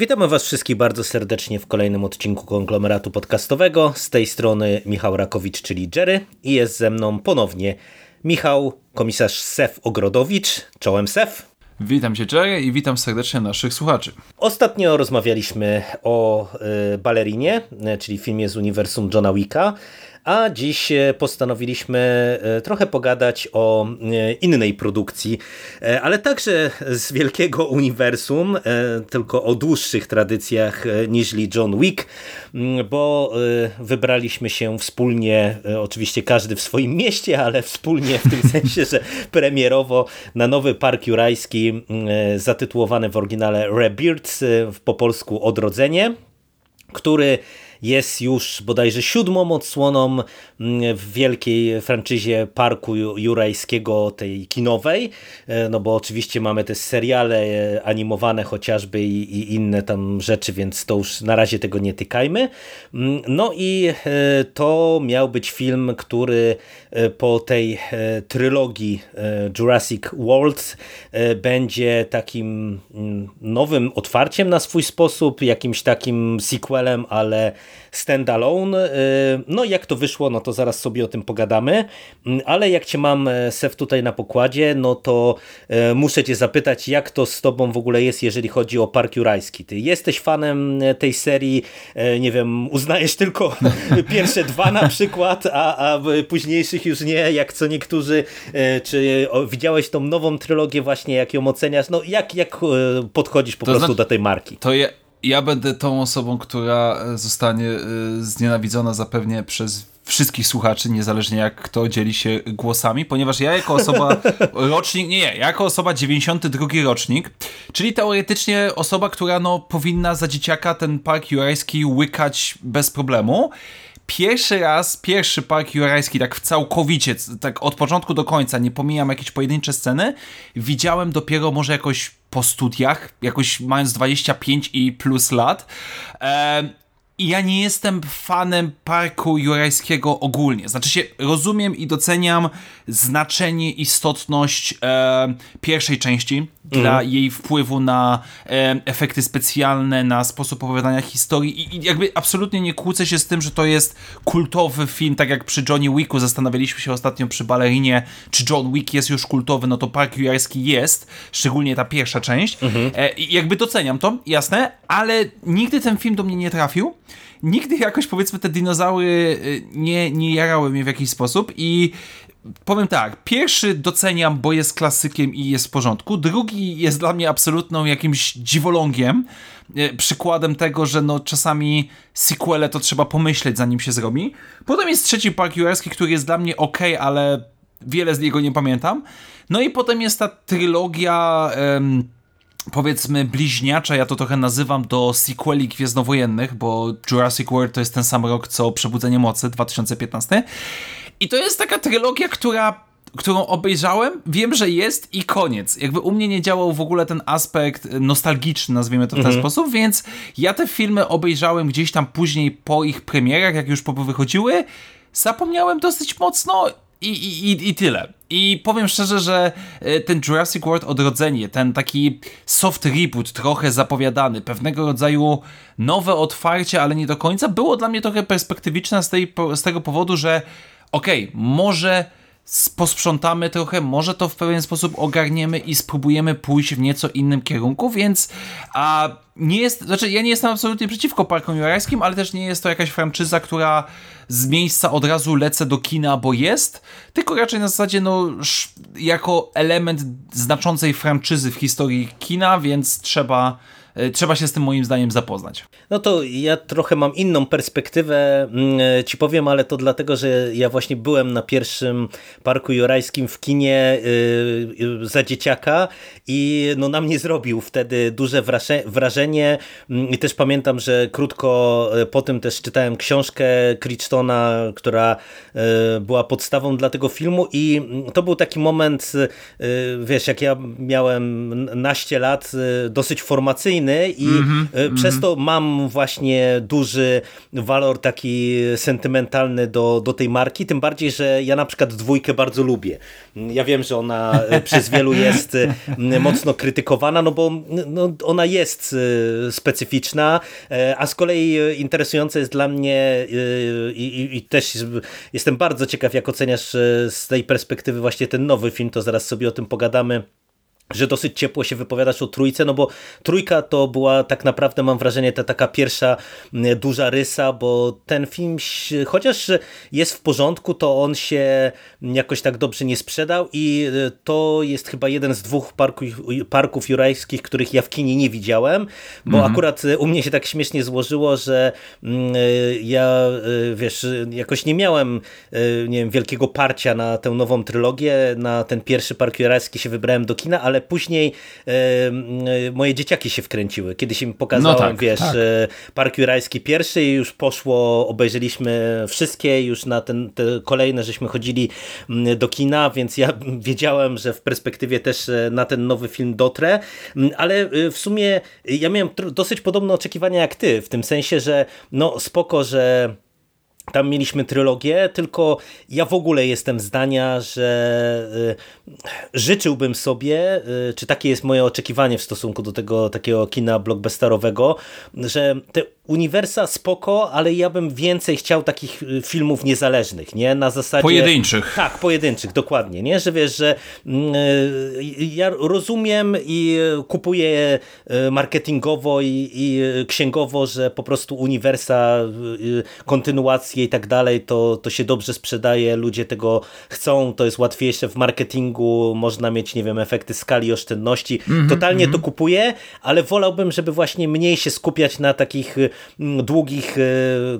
Witamy Was wszystkich bardzo serdecznie w kolejnym odcinku konglomeratu podcastowego. Z tej strony Michał Rakowicz, czyli Jerry, i jest ze mną ponownie Michał, komisarz Sef Ogrodowicz. Czołem Sef. Witam Cię Jerry i witam serdecznie naszych słuchaczy. Ostatnio rozmawialiśmy o y, Balerinie, y, czyli filmie z uniwersum Johna Wicka. A dziś e, postanowiliśmy e, trochę pogadać o e, innej produkcji, ale także z wielkiego uniwersum, tylko o dłuższych tradycjach niż John Wick, bo wybraliśmy się wspólnie, oczywiście każdy w swoim mieście, ale wspólnie w tym sensie, że premierowo na nowy Park Jurajski zatytułowany w oryginale Rebirths, po polsku Odrodzenie, który jest już bodajże siódmą odsłoną mm, w wielkiej franczyzie Parku Jurajskiego, tej kinowej, e, no bo oczywiście mamy te seriale e, animowane chociażby i, i inne tam rzeczy, więc to już na razie tego nie tykajmy. Mm, no i e, to miał być film, który po tej trylogii Jurassic World będzie takim mm, nowym otwarciem na swój sposób, jakimś takim sequelem, ale standalone. Y, no jak to wyszło, no to zaraz sobie o tym pogadamy, mm, ale jak cię mam e, Sef tutaj na pokładzie, no to e, muszę cię zapytać, jak to z tobą w ogóle jest, jeżeli chodzi o Park Jurajski. Ty jesteś fanem e, tej serii, nie wiem, uznajesz tylko pierwsze dwa na przykład, a, a późniejszych już nie, jak co niektórzy, czy widziałeś tą nową trylogię właśnie, jak ją oceniasz, no jak, jak podchodzisz po to prostu znaczy, do tej marki? To je, ja będę tą osobą, która e, zostanie e, znienawidzona zapewnie przez wszystkich słuchaczy, niezależnie jak kto dzieli się głosami, ponieważ ja jako osoba rocznik, nie, jako osoba 92 rocznik, czyli teoretycznie osoba, która no powinna za dzieciaka ten park jurajski łykać bez problemu, pierwszy raz, pierwszy park jurajski tak w całkowicie, tak od początku do końca, nie pomijam jakieś pojedyncze sceny, widziałem dopiero może jakoś po studiach, jakoś mając 25 i plus lat. E, i ja nie jestem fanem parku jurajskiego ogólnie. Znaczy się, rozumiem i doceniam znaczenie, istotność e, pierwszej części mhm. dla jej wpływu na e, efekty specjalne, na sposób opowiadania historii I, i jakby absolutnie nie kłócę się z tym, że to jest kultowy film, tak jak przy Johnny Wicku zastanawialiśmy się ostatnio przy Balerinie, czy John Wick jest już kultowy, no to Park Jurajski jest, szczególnie ta pierwsza część. Mhm. E, I jakby doceniam to, jasne, ale nigdy ten film do mnie nie trafił nigdy jakoś powiedzmy te dinozaury y, nie, nie jarały mnie w jakiś sposób i powiem tak, pierwszy doceniam, bo jest klasykiem i jest w porządku, drugi jest dla mnie absolutną jakimś dziwolągiem, y, przykładem tego, że no czasami sequele to trzeba pomyśleć zanim się zrobi. Potem jest trzeci Park Jurajski, który jest dla mnie ok, ale wiele z niego nie pamiętam. No i potem jest ta trylogia... powiedzmy bliźniacza, ja to trochę nazywam do sequeli gwiezdnowojennych, bo Jurassic World to jest ten sam rok co Przebudzenie Mocy 2015 i to jest taka trylogia, która którą obejrzałem, wiem, że jest i koniec. Jakby u mnie nie działał w ogóle ten aspekt nostalgiczny, nazwijmy to w ten mhm. sposób, więc ja te filmy obejrzałem gdzieś tam później po ich premierach, jak już po wychodziły, zapomniałem dosyć mocno i, i, i tyle. I powiem szczerze, że e, ten Jurassic World Odrodzenie, ten taki soft reboot, trochę zapowiadany, pewnego rodzaju nowe otwarcie, ale nie do końca, było dla mnie trochę perspektywiczne z, tej, z tego powodu, że okej, okay, może posprzątamy trochę, może to w pewien sposób ogarniemy i spróbujemy pójść w nieco innym kierunku, więc a nie jest, znaczy ja nie jestem absolutnie przeciwko parkom jurajskim, ale też nie jest to jakaś franczyza, która z miejsca od razu lecę do kina, bo jest, tylko raczej na zasadzie no jako element znaczącej franczyzy w historii kina, więc trzeba trzeba się z tym moim zdaniem zapoznać. No to ja trochę mam inną perspektywę, mm, e, ci powiem, ale to dlatego, że ja właśnie byłem na pierwszym Parku Jurajskim w kinie e, za dzieciaka i no na mnie zrobił wtedy duże wrażenie mm, i też pamiętam, że krótko po tym też czytałem książkę Crichtona, która była podstawą dla tego filmu i to był taki moment, wiesz, jak ja miałem naście lat, dosyć formacyjny i mm -hmm, przez mm -hmm. to mam właśnie duży walor taki sentymentalny do, do tej marki, tym bardziej, że ja na przykład dwójkę bardzo lubię. Ja wiem, że ona przez wielu jest mocno krytykowana, no bo no, ona jest specyficzna, a z kolei interesujące jest dla mnie i, i, i też jestem bardzo ciekaw, jak oceniasz z tej perspektywy właśnie ten nowy film, to zaraz sobie o tym pogadamy że dosyć ciepło się wypowiadasz o trójce, no bo trójka to była tak naprawdę, mam wrażenie, ta taka pierwsza duża rysa, bo ten film, chociaż jest w porządku, to on się jakoś tak dobrze nie sprzedał i e, to jest chyba jeden z dwóch parków, parków jurajskich, których ja w kinie nie widziałem, bo mhm. akurat u mnie się tak śmiesznie złożyło, że e, ja, e, wiesz, jakoś nie miałem nie wiem, wielkiego parcia na tę nową trylogię, na ten pierwszy park jurajski się wybrałem do kina, ale później e, moje dzieciaki się wkręciły. Kiedyś im pokazałem, no tak, wiesz, tak. E, Park Jurajski pierwszy i już poszło, obejrzeliśmy wszystkie, już na ten, te kolejne żeśmy chodzili do kina, więc ja wiedziałem, że w perspektywie też e, na ten nowy film dotrę, ale w sumie ja miałem dosyć podobne oczekiwania jak ty, w tym sensie, że no spoko, że tam mieliśmy trylogię, tylko ja w ogóle jestem zdania, że y, życzyłbym sobie, y, czy takie jest moje oczekiwanie w stosunku do tego takiego kina blockbusterowego, że te uniwersa spoko, ale ja bym więcej chciał takich y, filmów niezależnych, nie? Na zasadzie... Pojedynczych. Tak, pojedynczych, dokładnie, nie? Że wiesz, że mm, ja rozumiem i kupuję marketingowo i, i księgowo, że po prostu uniwersa, kontynuacje i tak dalej, to, to się dobrze sprzedaje, ludzie tego chcą, to jest łatwiejsze w marketingu, można mieć, nie wiem, efekty skali, oszczędności. Mm -hmm, Totalnie mm -hmm. to kupuję, ale wolałbym, żeby właśnie mniej się skupiać na takich mm, długich, e,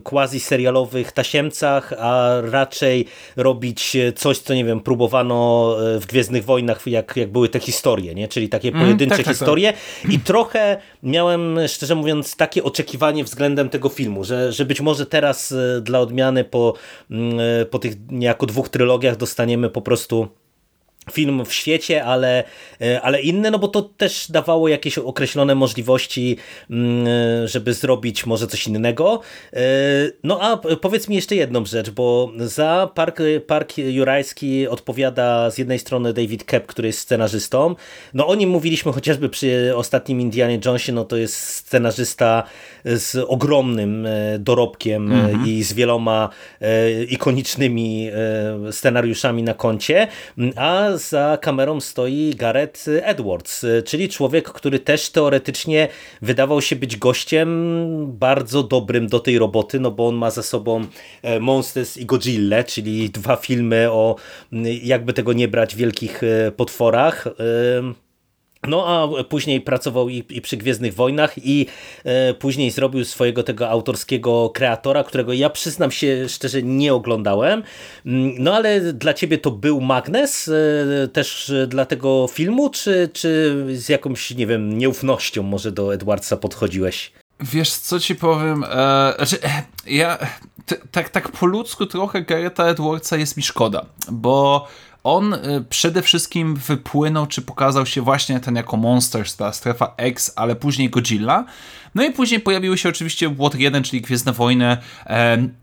quasi-serialowych tasiemcach, a raczej robić coś, co, nie wiem, próbowano w Gwiezdnych Wojnach, jak, jak były te historie, nie? czyli takie mhm, pojedyncze mm, tak, historie tak, tak. i trochę miałem, szczerze mówiąc, takie oczekiwanie względem tego filmu, że, że być może teraz e, odmiany po, mm, e, po tych niejako dwóch trylogiach dostaniemy po prostu film w świecie, ale, e, ale inny, no bo to też dawało jakieś określone możliwości, mm, żeby zrobić może coś innego. E, no a powiedz mi jeszcze jedną rzecz, bo za Park, Park Jurajski odpowiada z jednej strony David Kep, który jest scenarzystą. No o nim mówiliśmy chociażby przy ostatnim Indianie Jonesie, no to jest scenarzysta z ogromnym e, dorobkiem -hmm. i z wieloma ikonicznymi scenariuszami na koncie, a za kamerą stoi Gareth Edwards, czyli człowiek, który też teoretycznie wydawał się być gościem bardzo dobrym do tej roboty, no bo on ma za sobą e, Monsters i Godzilla, czyli dwa filmy o, jakby tego nie brać, wielkich e, potworach. No a później pracował i, i przy Gwiezdnych Wojnach i e, później zrobił swojego tego autorskiego kreatora, którego ja przyznam się szczerze nie oglądałem. Mm, no ale dla ciebie to był magnes e, też dla tego filmu, czy, czy z jakąś, nie wiem, nieufnością może do Edwardsa podchodziłeś? Wiesz, co ci powiem? E, znaczy, ja tak, tak po ludzku trochę Garetha Edwardsa jest mi szkoda, bo on y, przede wszystkim wypłynął, czy pokazał się właśnie ten jako Monsters, ta strefa X, ale później Godzilla. No i później pojawiły się oczywiście Water 1, czyli Gwiezdne Wojny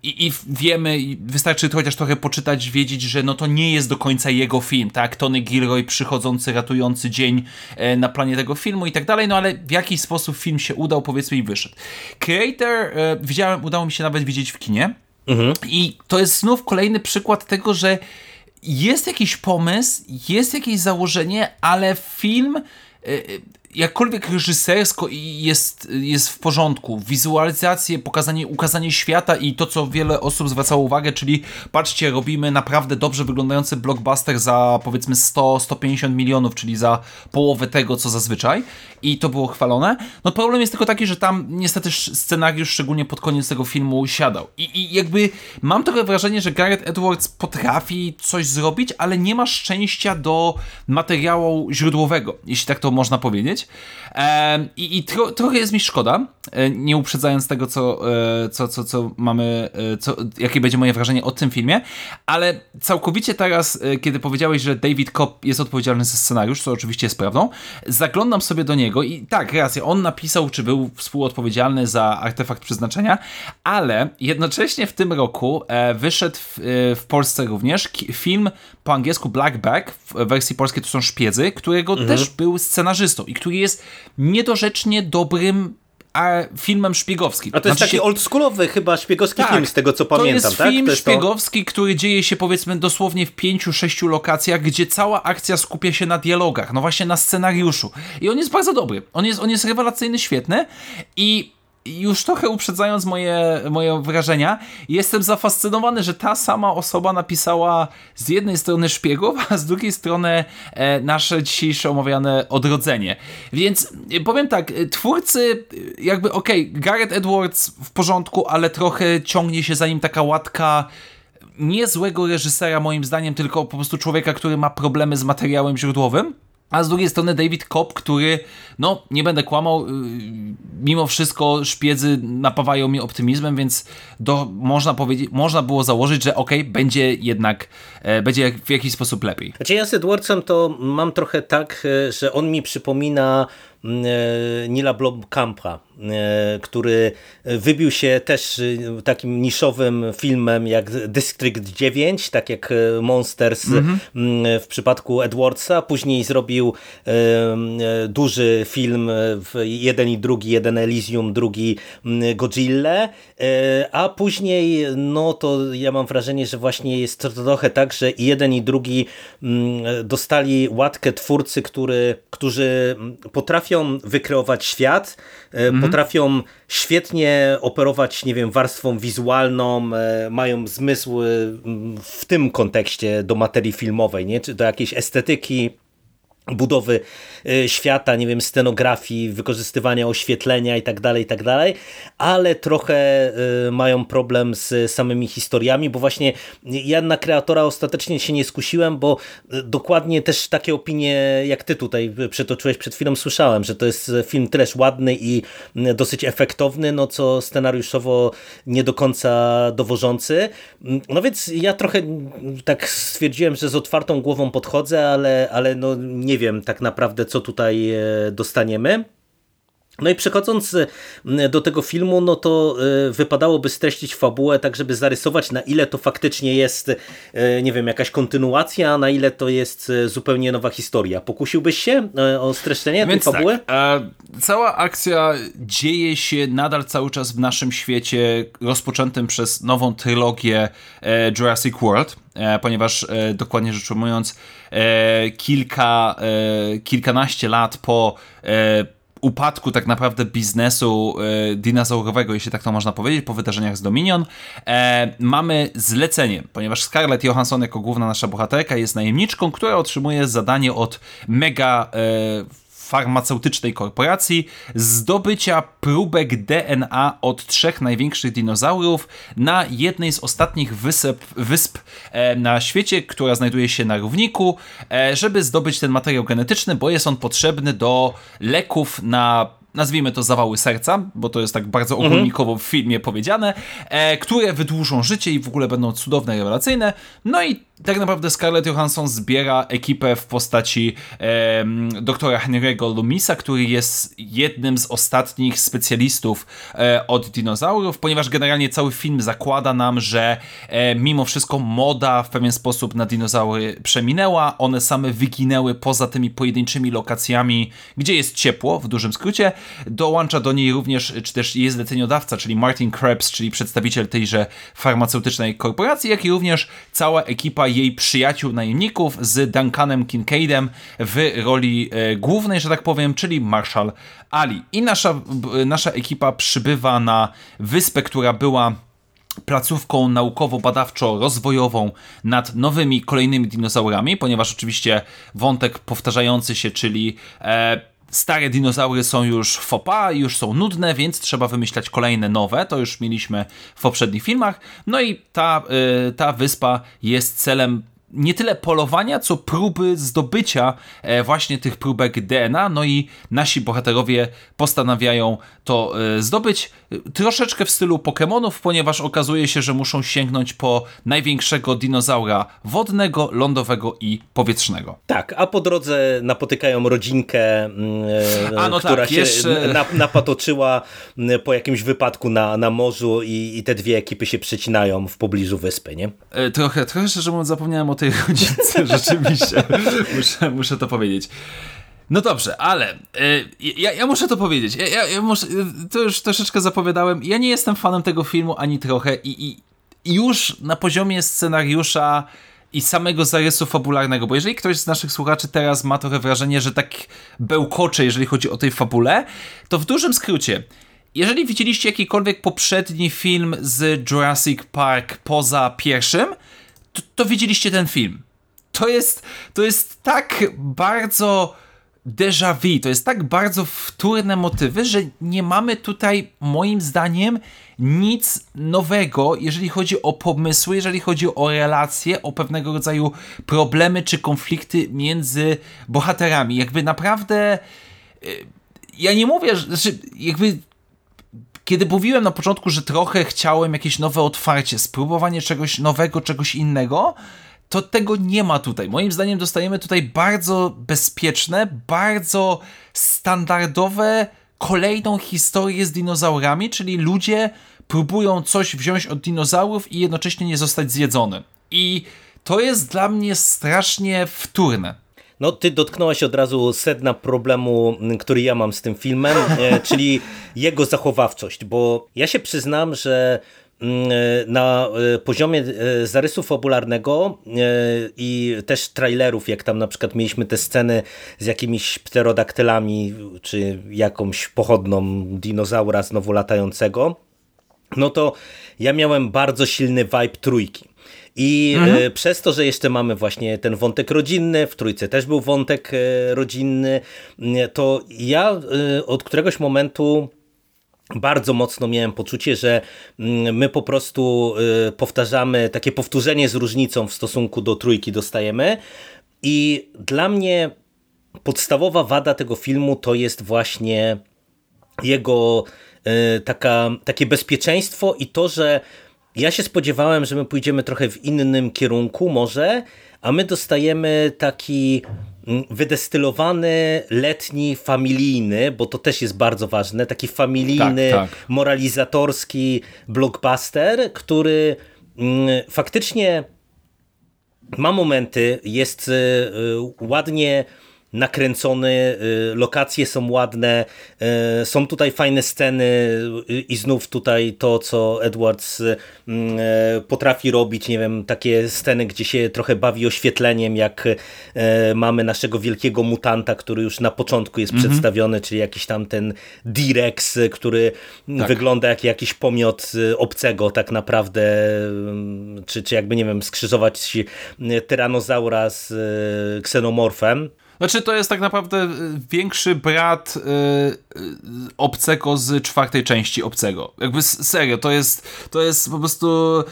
i, i wiemy, wystarczy chociaż trochę poczytać, wiedzieć, że no to nie jest do końca jego film, tak? Tony Gilroy przychodzący, ratujący dzień e, na planie tego filmu i tak dalej, no ale w jakiś sposób film się udał, powiedzmy i wyszedł. Creator e, widziałem, udało mi się nawet widzieć w kinie mhm. i to jest znów kolejny przykład tego, że jest jakiś pomysł, jest jakieś założenie, ale film e, jakkolwiek reżysersko jest, jest w porządku, wizualizacje, pokazanie, ukazanie świata i to, co wiele osób zwracało uwagę, czyli patrzcie, robimy naprawdę dobrze wyglądający blockbuster za powiedzmy 100-150 milionów, czyli za połowę tego, co zazwyczaj i to było chwalone. No problem jest tylko taki, że tam niestety scenariusz, szczególnie pod koniec tego filmu, siadał. I, i jakby mam trochę wrażenie, że Gareth Edwards potrafi coś zrobić, ale nie ma szczęścia do materiału źródłowego, jeśli tak to można powiedzieć. I, i tro, trochę jest mi szkoda, e, nie uprzedzając tego, co, e, co, co, co mamy, e, co, jakie będzie moje wrażenie o tym filmie, ale całkowicie teraz, kiedy powiedziałeś, że David Kopp jest odpowiedzialny za scenariusz, co oczywiście jest prawdą, zaglądam sobie do niego i tak, racja, on napisał, czy był współodpowiedzialny za artefakt przeznaczenia, ale jednocześnie w tym roku wyszedł w, w Polsce również film po angielsku Blackback, w wersji polskiej to są Szpiedzy, którego mhm. też był scenarzystą i który jest niedorzecznie dobrym a filmem szpiegowskim. A to jest znaczy taki się... oldschoolowy chyba szpiegowski tak, film z tego co pamiętam, to jest tak? film to jest szpiegowski, to... który dzieje się powiedzmy dosłownie w pięciu, sześciu lokacjach, gdzie cała akcja skupia się na dialogach, no właśnie na scenariuszu. I on jest bardzo dobry. On jest, on jest rewelacyjny, świetny i już trochę uprzedzając moje, moje wrażenia, jestem zafascynowany, że ta sama osoba napisała z jednej strony szpiegów, a z drugiej strony e, nasze dzisiejsze omawiane odrodzenie. Więc e, powiem tak, e, twórcy jakby okej, okay, Gareth Edwards w porządku, ale trochę ciągnie się za nim taka łatka nie złego reżysera moim zdaniem, tylko po prostu człowieka, który ma problemy z materiałem źródłowym. A z drugiej strony David Kopp, który, no nie będę kłamał, y, mimo wszystko szpiedzy napawają mnie optymizmem, więc do, można powiedzieć, można było założyć, że ok, będzie jednak, e, będzie w jakiś sposób lepiej. Znaczy ja z Edwardsem to mam trochę tak, e, że on mi przypomina Nila Blomkampa, E, który wybił się też e, takim niszowym filmem jak District 9, tak jak e, Monsters mm -hmm. w przypadku Edwardsa. Później zrobił duży film, jeden i drugi, jeden Elysium, drugi Godzilla, a później no to ja mam wrażenie, że właśnie jest to trochę tak, że jeden i drugi dostali łatkę twórcy, który, którzy potrafią wykreować świat, mm -hmm potrafią świetnie operować, nie wiem, warstwą wizualną, e, mają zmysł w tym kontekście do materii filmowej, nie? czy do jakiejś estetyki, budowy e, świata, nie wiem, scenografii, wykorzystywania oświetlenia i tak dalej, i tak dalej, ale trochę e, mają problem z samymi historiami, bo właśnie ja na kreatora ostatecznie się nie skusiłem, bo e, dokładnie też takie opinie, jak ty tutaj przytoczyłeś przed chwilą, słyszałem, że to jest film też ładny i dosyć efektowny, no co scenariuszowo nie do końca dowożący. No więc ja trochę tak stwierdziłem, że z otwartą głową podchodzę, ale, ale no nie nie wiem tak naprawdę, co tutaj e, dostaniemy. No i przechodząc e, do tego filmu, no to e, wypadałoby streścić fabułę tak, żeby zarysować na ile to faktycznie jest, nie wiem, jakaś kontynuacja, a na ile to jest zupełnie nowa historia. Pokusiłbyś się o streszczenie Więc tej fabuły? Tak, cała akcja dzieje się nadal cały czas w naszym świecie rozpoczętym przez nową trylogię Jurassic World E, ponieważ e, dokładnie rzecz ujmując, e, kilka, kilkanaście lat po upadku tak naprawdę biznesu e, dinozaurowego, jeśli tak to można powiedzieć, po wydarzeniach z Dominion, e, mamy zlecenie, ponieważ Scarlett Johansson jako główna nasza bohaterka jest najemniczką, która otrzymuje zadanie od mega e, farmaceutycznej korporacji zdobycia próbek DNA od trzech największych dinozaurów na jednej z ostatnich wysep, wysp e, na świecie, która znajduje się na równiku, e, żeby zdobyć ten materiał genetyczny, bo jest on potrzebny do leków na nazwijmy to zawały serca, bo to jest tak bardzo mhm. ogólnikowo w filmie powiedziane, e, które wydłużą życie i w ogóle będą cudowne, rewelacyjne. No i tak naprawdę Scarlett Johansson zbiera ekipę w postaci e, doktora Henry'ego Lumisa, który jest jednym z ostatnich specjalistów e, od dinozaurów, ponieważ generalnie cały film zakłada nam, że e, mimo wszystko moda w pewien sposób na dinozaury przeminęła, one same wyginęły poza tymi pojedynczymi lokacjami, gdzie jest ciepło, w dużym skrócie. Dołącza do niej również, czy też jest zleceniodawca, czyli Martin Krebs, czyli przedstawiciel tejże farmaceutycznej korporacji, jak i również cała ekipa jej przyjaciół najemników z Duncanem Kincaidem w roli e, głównej, że tak powiem, czyli Marshall Ali. I nasza, nasza ekipa przybywa na wyspę, która była placówką naukowo-badawczo-rozwojową nad nowymi, kolejnymi dinozaurami, ponieważ oczywiście wątek powtarzający się, czyli e, stare dinozaury są już fopa, już są nudne, więc trzeba wymyślać kolejne nowe. To już mieliśmy w poprzednich filmach. No i ta, y, ta wyspa jest celem nie tyle polowania, co próby zdobycia e, właśnie tych próbek DNA, no i nasi bohaterowie postanawiają to e, zdobyć troszeczkę w stylu Pokémonów, ponieważ okazuje się, że muszą sięgnąć po największego dinozaura wodnego, lądowego i powietrznego. Tak, a po drodze napotykają rodzinkę, mm, a, no która tak, się jeszcze... napatoczyła mm, po jakimś wypadku na, na morzu i, i te dwie ekipy się przecinają w pobliżu wyspy, nie? Trochę, trochę szczerze mówiąc zapomniałem o tej rodzince, rzeczywiście. muszę, muszę to powiedzieć. No dobrze, ale y, ja, ja, muszę to powiedzieć. Ja, ja, muszę, to już troszeczkę zapowiadałem. Ja nie jestem fanem tego filmu ani trochę i, i już na poziomie scenariusza i samego zarysu fabularnego, bo jeżeli ktoś z naszych słuchaczy teraz ma trochę wrażenie, że tak bełkocze, jeżeli chodzi o tej fabule, to w dużym skrócie, jeżeli widzieliście jakikolwiek poprzedni film z Jurassic Park poza pierwszym, to, to widzieliście ten film. To jest, to jest tak bardzo déjà vu, to jest tak bardzo wtórne motywy, że nie mamy tutaj moim zdaniem nic nowego, jeżeli chodzi o pomysły, jeżeli chodzi o relacje, o pewnego rodzaju problemy czy konflikty między bohaterami. Jakby naprawdę y, ja nie mówię, że znaczy jakby kiedy mówiłem na początku, że trochę chciałem jakieś nowe otwarcie, spróbowanie czegoś nowego, czegoś innego, to tego nie ma tutaj. Moim zdaniem dostajemy tutaj bardzo bezpieczne, bardzo standardowe kolejną historię z dinozaurami, czyli ludzie próbują coś wziąć od dinozaurów i jednocześnie nie zostać zjedzony. I to jest dla mnie strasznie wtórne. No, ty dotknąłeś od razu sedna problemu, który ja mam z tym filmem, e, czyli jego zachowawczość, bo ja się przyznam, że mm, na e, poziomie e, zarysu fabularnego i też trailerów, jak tam na przykład mieliśmy te sceny z jakimiś pterodaktylami, czy jakąś pochodną dinozaura znowu latającego, no to ja miałem bardzo silny vibe trójki. I e, mhm. przez to, że jeszcze mamy właśnie ten wątek rodzinny, w trójce też był wątek e, rodzinny, to ja e, od któregoś momentu bardzo mocno miałem poczucie, że my po prostu powtarzamy, takie powtórzenie z różnicą w stosunku do trójki dostajemy i dla mnie podstawowa wada tego filmu to jest właśnie jego taka, takie bezpieczeństwo i to, że ja się spodziewałem, że my pójdziemy trochę w innym kierunku może, a my dostajemy taki mm, wydestylowany, letni, familijny, bo to też jest bardzo ważne, taki familijny, tak, tak. moralizatorski blockbuster, który mm, faktycznie ma momenty, jest y, y, ładnie nakręcony, y, lokacje są ładne, y, są tutaj fajne sceny y, i znów tutaj to, co Edwards potrafi robić, nie wiem, takie sceny, gdzie się trochę bawi oświetleniem, jak mamy naszego wielkiego mutanta, który już na początku jest mhm. przedstawiony, czyli jakiś tam ten D-Rex, który tak. wygląda jak jakiś pomiot obcego tak naprawdę, czy, czy jakby, nie wiem, skrzyżować tyranozaura z ksenomorfem. Znaczy to jest tak naprawdę y, większy brat yy, obcego z czwartej części obcego. Jakby serio, to jest, to jest po prostu...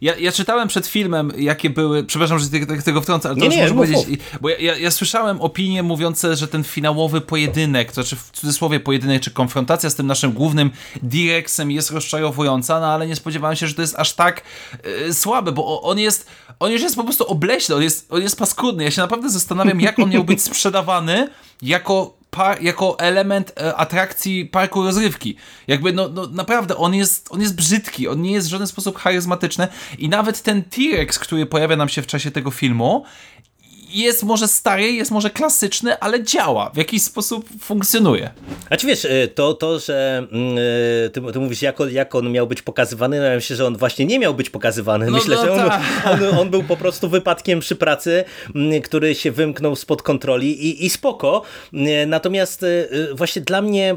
Ja, ja czytałem przed filmem, jakie były... Przepraszam, że tego, tego wtrącę, ale to nie, już nie, powiedzieć... Bo ja, ja, ja, słyszałem opinie mówiące, że ten finałowy pojedynek, to znaczy w cudzysłowie pojedynek, czy konfrontacja z tym naszym głównym Direxem jest rozczarowująca, no ale nie spodziewałem się, że to jest aż tak yy, słabe, bo on jest... On już jest po prostu obleśny, on jest, on jest paskudny. Ja się naprawdę zastanawiam, jak on miał być sprzedawany jako par, jako element e, atrakcji parku rozrywki. Jakby, no, no naprawdę, on jest, on jest brzydki, on nie jest w żaden sposób charyzmatyczny i nawet ten T-Rex, który pojawia nam się w czasie tego filmu, jest może stary, jest może klasyczny, ale działa, w jakiś sposób funkcjonuje. A czy wiesz, y, to, to że mm, y, ty, ty mówisz, jak on, jak on miał być pokazywany, no ja myślę, że on właśnie nie miał być pokazywany. No, myślę, no, że on, tak. on, on, był po prostu wypadkiem przy pracy, mm, który się wymknął spod kontroli i, i spoko. Y, natomiast właśnie dla mnie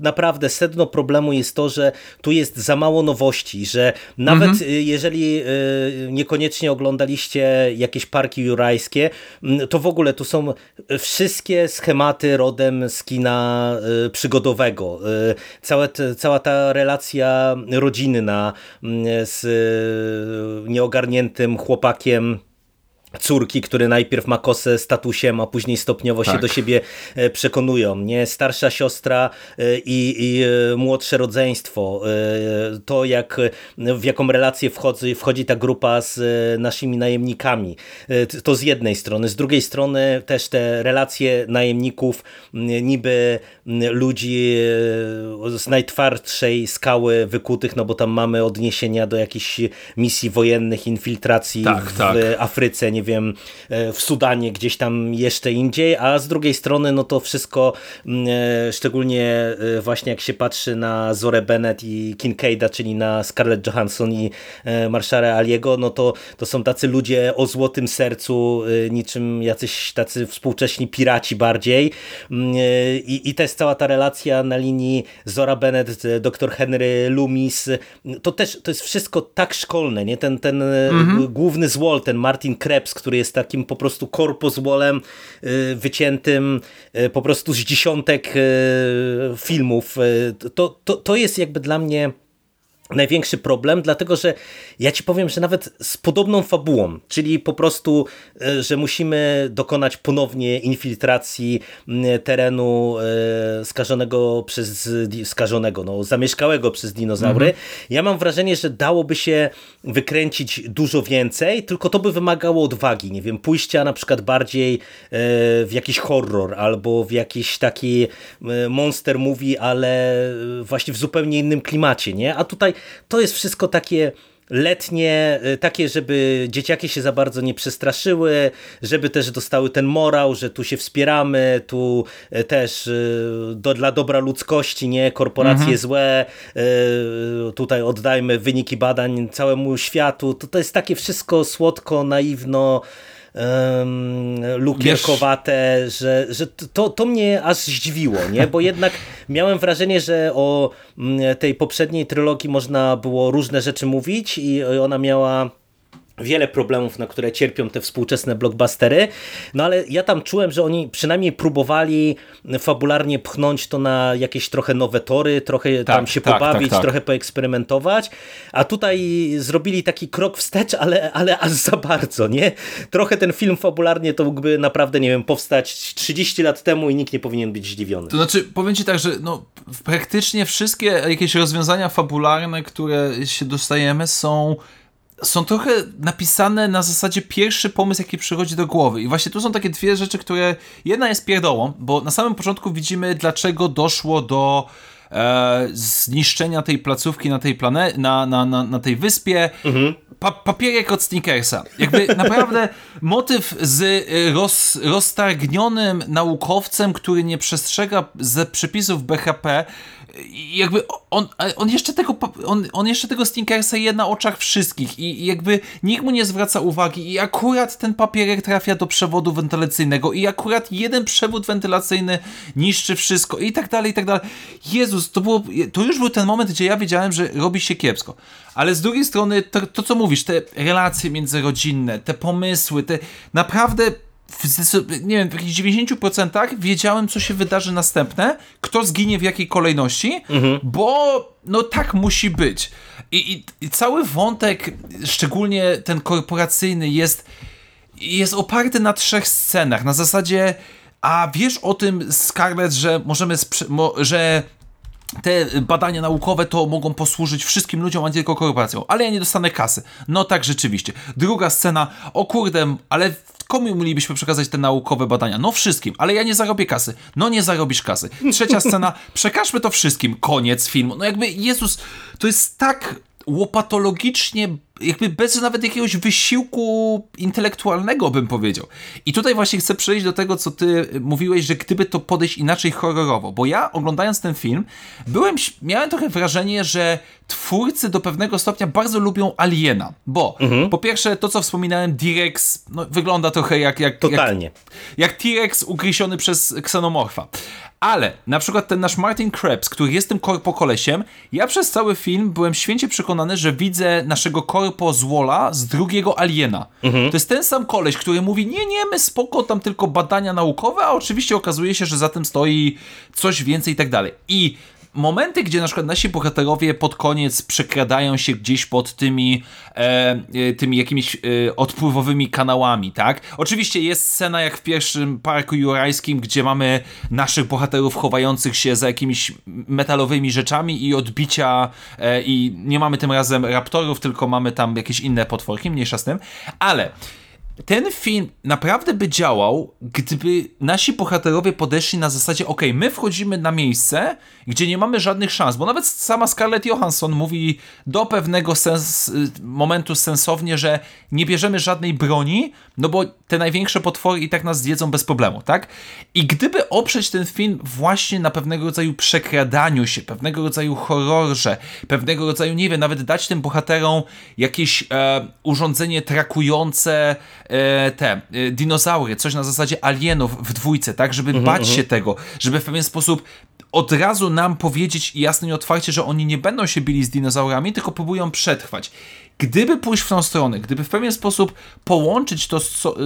naprawdę sedno problemu jest to, że tu jest za mało nowości, że nawet mhm. jeżeli niekoniecznie oglądaliście jakieś parki samurajskie, mm, to w ogóle tu są wszystkie schematy rodem z kina przygodowego. Cała, cała ta relacja rodzinna mm, z nieogarniętym chłopakiem córki, które najpierw ma kosę statusem, a później stopniowo tak. się do siebie e, przekonują. Nie? Starsza siostra e, i, i, e, młodsze rodzeństwo. To jak, w jaką relację wchodzi, wchodzi ta grupa z naszymi najemnikami. To z jednej strony. Z drugiej strony też te relacje najemników niby ludzi z najtwardszej skały wykutych, no bo tam mamy odniesienia do jakichś misji wojennych, infiltracji tak, w tak. Afryce, nie nie wiem, e, w Sudanie, gdzieś tam jeszcze indziej, a z drugiej strony no to wszystko, mm, e, szczególnie e, właśnie jak się patrzy na Zorę Bennett i Kincaida, czyli na Scarlett Johansson i Marshalla Aliego, no to, to są tacy ludzie o złotym sercu, niczym jacyś tacy współcześni piraci bardziej mm, i, i to jest cała ta relacja na linii Zora Bennett, dr Henry Loomis, to też to jest wszystko tak szkolne, nie? Ten, ten mhm. główny złol, ten Martin Krebs, który jest takim po prostu korpozwolem y, wyciętym y, po prostu z dziesiątek y, filmów. To, to, to jest jakby dla mnie największy problem, dlatego że ja ci powiem, że nawet z podobną fabułą, czyli po prostu, e, że musimy dokonać ponownie infiltracji terenu e, skażonego przez, skażonego, no zamieszkałego przez dinozaury, mhm. ja mam wrażenie, że dałoby się wykręcić dużo więcej, tylko to by wymagało odwagi, nie wiem, pójścia na przykład bardziej e, w jakiś horror, albo w jakiś taki monster movie, ale właśnie w zupełnie innym klimacie, nie? A tutaj to jest wszystko takie letnie, y, takie, żeby dzieciaki się za bardzo nie przestraszyły, żeby też dostały ten morał, że tu się wspieramy, tu y, też y, do, dla dobra ludzkości, nie, korporacje mhm. złe, tutaj oddajmy wyniki badań całemu światu, to, to jest takie wszystko słodko, naiwno, lukierkowate, że, że to, to mnie aż zdziwiło, nie? bo jednak miałem wrażenie, że o mm, tej poprzedniej trylogii można było różne rzeczy mówić i ona miała wiele problemów, na które cierpią te współczesne blockbustery, no ale ja tam czułem, że oni przynajmniej próbowali fabularnie pchnąć to na jakieś trochę nowe tory, trochę tak, tam się tak, pobawić, tak, tak. trochę poeksperymentować, a tutaj zrobili taki krok wstecz, ale, ale aż za bardzo, nie? Trochę ten film fabularnie to mógłby naprawdę, nie wiem, powstać 30 lat temu i nikt nie powinien być zdziwiony. To znaczy, powiem ci tak, że no, praktycznie wszystkie jakieś rozwiązania fabularne, które się dostajemy są są trochę napisane na zasadzie pierwszy pomysł, jaki przychodzi do głowy. I właśnie tu są takie dwie rzeczy, które. Jedna jest pierdołą, bo na samym początku widzimy, dlaczego doszło do e, zniszczenia tej placówki na tej plane na, na, na, na tej wyspie. Mhm. Pa papierek od Snickersa. Jakby naprawdę motyw z e, roz, roztargnionym naukowcem, który nie przestrzega ze przepisów BHP jakby on, on jeszcze tego on, on jeszcze tego Stinkersa je na oczach wszystkich i jakby nikt mu nie zwraca uwagi i akurat ten papierek trafia do przewodu wentylacyjnego i akurat jeden przewód wentylacyjny niszczy wszystko i tak dalej, i tak dalej. Jezus, to było, to już był ten moment, gdzie ja wiedziałem, że robi się kiepsko. Ale z drugiej strony to, to co mówisz, te relacje międzyrodzinne, te pomysły, te naprawdę w, nie wiem, w jakichś 90% wiedziałem, co się wydarzy następne, kto zginie w jakiej kolejności, mhm. bo no tak musi być. I, i, I, cały wątek, szczególnie ten korporacyjny, jest, jest oparty na trzech scenach. Na zasadzie, a wiesz o tym, Scarlett, że możemy, że te badania naukowe to mogą posłużyć wszystkim ludziom, a nie tylko korporacjom, ale ja nie dostanę kasy. No tak, rzeczywiście. Druga scena, o kurde, ale komu mielibyśmy przekazać te naukowe badania? No wszystkim, ale ja nie zarobię kasy. No nie zarobisz kasy. Trzecia scena, przekażmy to wszystkim. Koniec filmu. No jakby, Jezus, to jest tak łopatologicznie, jakby bez nawet jakiegoś wysiłku intelektualnego, bym powiedział. I tutaj właśnie chcę przejść do tego, co ty mówiłeś, że gdyby to podejść inaczej horrorowo, bo ja oglądając ten film, byłem, miałem trochę wrażenie, że twórcy do pewnego stopnia bardzo lubią Aliena, bo mhm. po pierwsze to, co wspominałem, T-Rex no, wygląda trochę jak... jak Totalnie. Jak, jak T-Rex ugryziony przez ksenomorfa. Ale na przykład ten nasz Martin Krebs, który jest tym korpokolesiem, ja przez cały film byłem święcie przekonany, że widzę naszego korpo corpo Wola z drugiego Aliena. Mhm. To jest ten sam koleś, który mówi, nie, nie, my spoko, tam tylko badania naukowe, a oczywiście okazuje się, że za tym stoi coś więcej i tak dalej. I momenty, gdzie na przykład nasi bohaterowie pod koniec przekradają się gdzieś pod tymi, e, e, tymi jakimiś e, odpływowymi kanałami, tak? Oczywiście jest scena jak w pierwszym parku jurajskim, gdzie mamy naszych bohaterów chowających się za jakimiś metalowymi rzeczami i odbicia e, i nie mamy tym razem raptorów, tylko mamy tam jakieś inne potworki, mniejsza z tym, ale ten film naprawdę by działał, gdyby nasi bohaterowie podeszli na zasadzie, ok, my wchodzimy na miejsce, gdzie nie mamy żadnych szans, bo nawet sama Scarlett Johansson mówi do pewnego sens, momentu sensownie, że nie bierzemy żadnej broni, no bo te największe potwory i tak nas zjedzą bez problemu, tak? I gdyby oprzeć ten film właśnie na pewnego rodzaju przekradaniu się, pewnego rodzaju horrorze, pewnego rodzaju, nie wiem, nawet dać tym bohaterom jakieś e, urządzenie trakujące te e, dinozaury, coś na zasadzie alienów w dwójce, tak, żeby mhm, bać mhm. się tego, żeby w pewien sposób od razu nam powiedzieć jasno i otwarcie, że oni nie będą się bili z dinozaurami, tylko próbują przetrwać. Gdyby pójść w tą stronę, gdyby w pewien sposób połączyć to,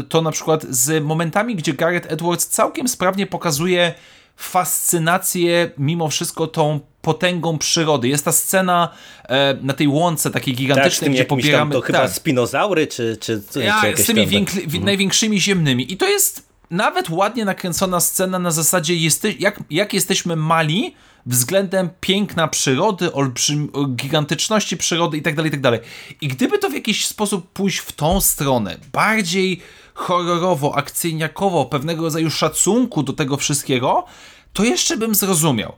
to na przykład z momentami, gdzie Gareth Edwards całkiem sprawnie pokazuje fascynację mimo wszystko tą potęgą przyrody. Jest ta scena e, na tej łące takiej gigantycznej, tak, gdzie pobieramy... Tam, to chyba tak. spinozaury, czy, czy, czy ja, Z tymi mhm. największymi ziemnymi. I to jest nawet ładnie nakręcona scena na zasadzie, jeste, jak, jak jesteśmy mali względem piękna przyrody, olbrzym, gigantyczności przyrody itd., tak itd. Tak I gdyby to w jakiś sposób pójść w tą stronę, bardziej horrorowo, akcyjniakowo, pewnego rodzaju szacunku do tego wszystkiego, to jeszcze bym zrozumiał.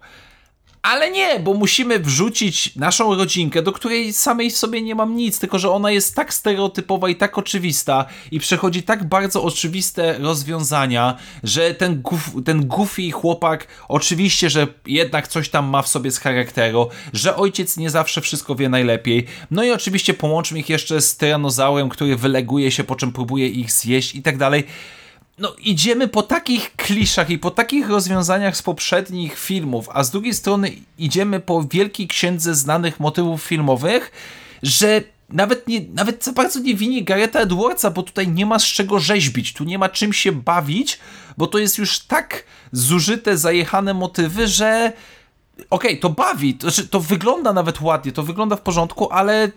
Ale nie, bo musimy wrzucić naszą rodzinkę, do której samej w sobie nie mam nic, tylko że ona jest tak stereotypowa i tak oczywista i przechodzi tak bardzo oczywiste rozwiązania, że ten, guf, ten goofy chłopak oczywiście, że jednak coś tam ma w sobie z charakteru, że ojciec nie zawsze wszystko wie najlepiej. No i oczywiście połączmy ich jeszcze z tyranozaurem, który wyleguje się, po czym próbuje ich zjeść i tak dalej no, idziemy po takich kliszach i po takich rozwiązaniach z poprzednich filmów, a z drugiej strony idziemy po wielkiej księdze znanych motywów filmowych, że nawet, nie, nawet za bardzo nie wini Gareta Edwardsa, bo tutaj nie ma z czego rzeźbić, tu nie ma czym się bawić, bo to jest już tak zużyte, zajechane motywy, że okej, okay, to bawi, to, to wygląda nawet ładnie, to wygląda w porządku, ale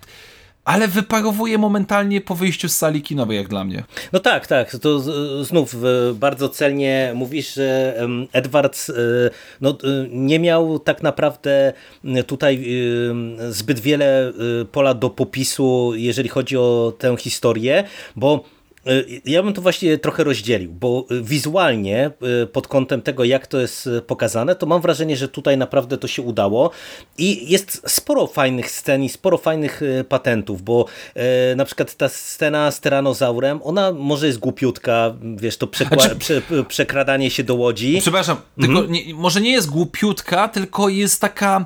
ale wyparowuje momentalnie po wyjściu z sali kinowej, jak dla mnie. No tak, tak. To znów bardzo celnie mówisz, że Edwards e, no, e, nie miał tak naprawdę tutaj zbyt wiele e, pola do popisu, jeżeli chodzi o tę historię, bo E, ja bym to właśnie trochę rozdzielił, bo e, wizualnie e, pod kątem tego, jak to jest pokazane, to mam wrażenie, że tutaj naprawdę to się udało i jest sporo fajnych scen i sporo fajnych patentów, bo na przykład ta scena z tyranozaurem, ona może jest głupiutka, wiesz, to przekła- prze przekradanie się do łodzi. Przepraszam, mhm. nie, może nie jest głupiutka, tylko jest taka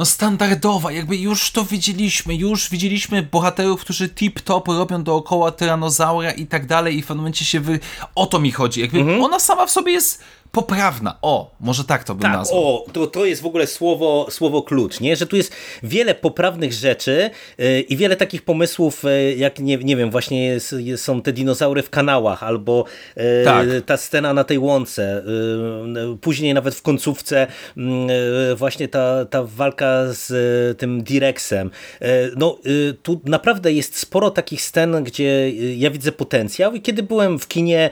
no standardowa, jakby już to widzieliśmy, już widzieliśmy bohaterów, którzy tip-top robią dookoła tyranozaura i tak dalej i w pewnym momencie się wy... O to mi chodzi, jakby mhm. ona sama w sobie jest poprawna. O, może tak to bym tak, nazwał. O, to, to jest w ogóle słowo, słowo klucz, nie? że tu jest wiele poprawnych rzeczy yy, i wiele takich pomysłów, yy, jak nie, nie wiem, właśnie jest, jest, są te dinozaury w kanałach, albo yy, tak. ta scena na tej łące, później nawet w końcówce właśnie ta, ta walka z tym Direxem. no, tu naprawdę jest sporo takich scen, gdzie ja widzę potencjał i kiedy byłem w kinie,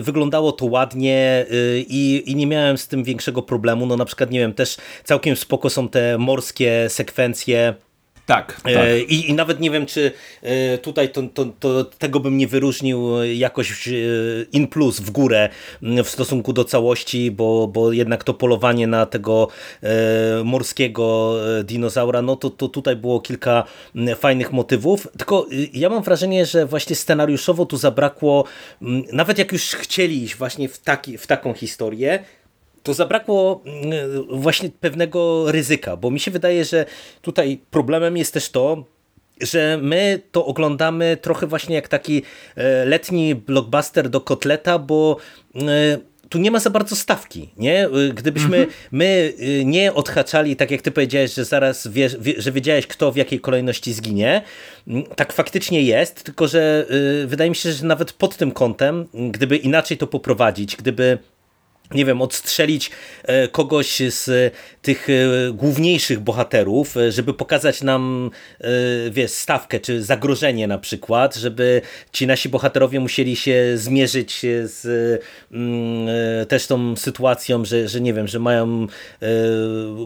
wyglądało to ładnie i, i nie miałem z tym większego problemu. No na przykład, nie wiem, też całkiem spoko są te morskie sekwencje tak. E, tak. I, I, nawet nie wiem, czy e, tutaj to, to, to, tego bym nie wyróżnił jakoś e, in plus w górę w stosunku do całości, bo, bo jednak to polowanie na tego morskiego dinozaura, no to, to tutaj było kilka fajnych motywów. Tylko ja mam wrażenie, że właśnie scenariuszowo tu zabrakło, nawet jak już chcieli iść właśnie w, taki, w taką historię, to zabrakło mm, właśnie pewnego ryzyka, bo mi się wydaje, że tutaj problemem jest też to, że my to oglądamy trochę właśnie jak taki e, letni blockbuster do kotleta, bo e, tu nie ma za bardzo stawki, nie? Gdybyśmy mhm. my nie odhaczali, tak jak ty powiedziałeś, że zaraz wiesz, że wiedziałeś, kto w jakiej kolejności zginie, tak faktycznie jest, tylko że wydaje mi się, że nawet pod tym kątem, gdyby inaczej to poprowadzić, gdyby nie wiem, odstrzelić e, kogoś z tych e, główniejszych bohaterów, e, żeby pokazać nam wiesz, stawkę czy zagrożenie na przykład, żeby ci nasi bohaterowie musieli się zmierzyć z mm, też tą sytuacją, że, że nie wiem, że mają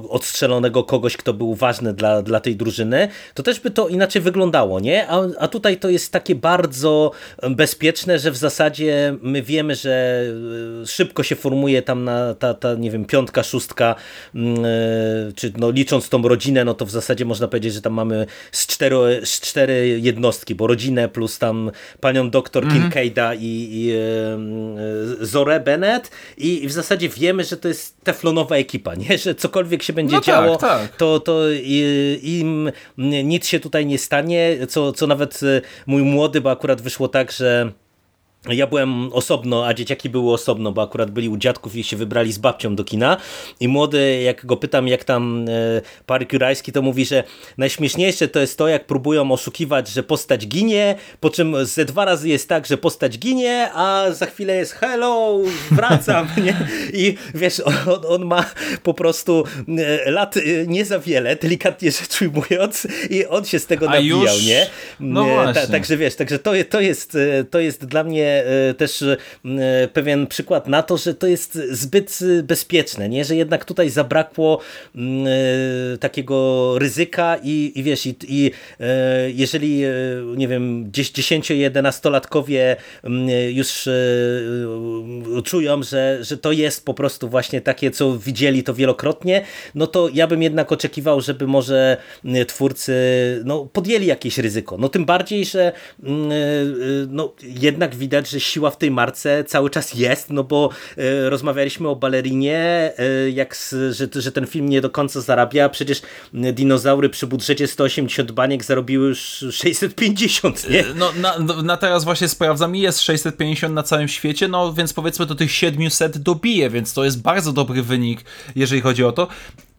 odstrzelonego kogoś, kto był ważny dla, dla tej drużyny, to też by to inaczej wyglądało, nie? A, a tutaj to jest takie bardzo bezpieczne, że w zasadzie my wiemy, że szybko się formuje tam na ta, ta nie wiem, piątka, szóstka, mm, e, czy no licząc tą rodzinę, no to w zasadzie można powiedzieć, że tam mamy z cztery, z cztery jednostki, bo rodzinę plus tam panią doktor mm -hmm. Kincaida i, i e, Zorę Bennett i, w zasadzie wiemy, że to jest teflonowa ekipa, nie? że cokolwiek się będzie no tak, działo, tak. to, to im nic się tutaj nie stanie, co, co nawet e, mój młody, bo akurat wyszło tak, że ja byłem osobno, a dzieciaki były osobno, bo akurat byli u dziadków i się wybrali z babcią do kina. I młody, jak go pytam, jak tam e, Park Jurajski, to mówi, że najśmieszniejsze to jest to, jak próbują oszukiwać, że postać ginie, po czym ze dwa razy jest tak, że postać ginie, a za chwilę jest hello, wracam. nie? I wiesz, on, on, ma po prostu e, lat e, nie za wiele, delikatnie rzecz ujmując, i on się z tego nabijał, już... nie? No. Ta, także wiesz, także to, to, jest, to jest dla mnie E, też e, pewien przykład na to, że to jest zbyt bezpieczne, nie? że jednak tutaj zabrakło mm, e, takiego ryzyka i, i wiesz, i, i jeżeli nie wiem, 10-11-latkowie mm, już czują, że, że to jest po prostu właśnie takie, co widzieli to wielokrotnie, no to ja bym jednak oczekiwał, żeby może twórcy no, podjęli jakieś ryzyko. No tym bardziej, że mm, no, jednak widać widać, że siła w tej marce cały czas jest, no bo e, rozmawialiśmy o balerinie, e, jak, że, że ten film nie do końca zarabia, przecież dinozaury przy budżecie 180 baniek zarobiły już 650, nie? No na, na teraz właśnie sprawdzam i jest 650 na całym świecie, no więc powiedzmy to tych 700 dobije, więc to jest bardzo dobry wynik, jeżeli chodzi o to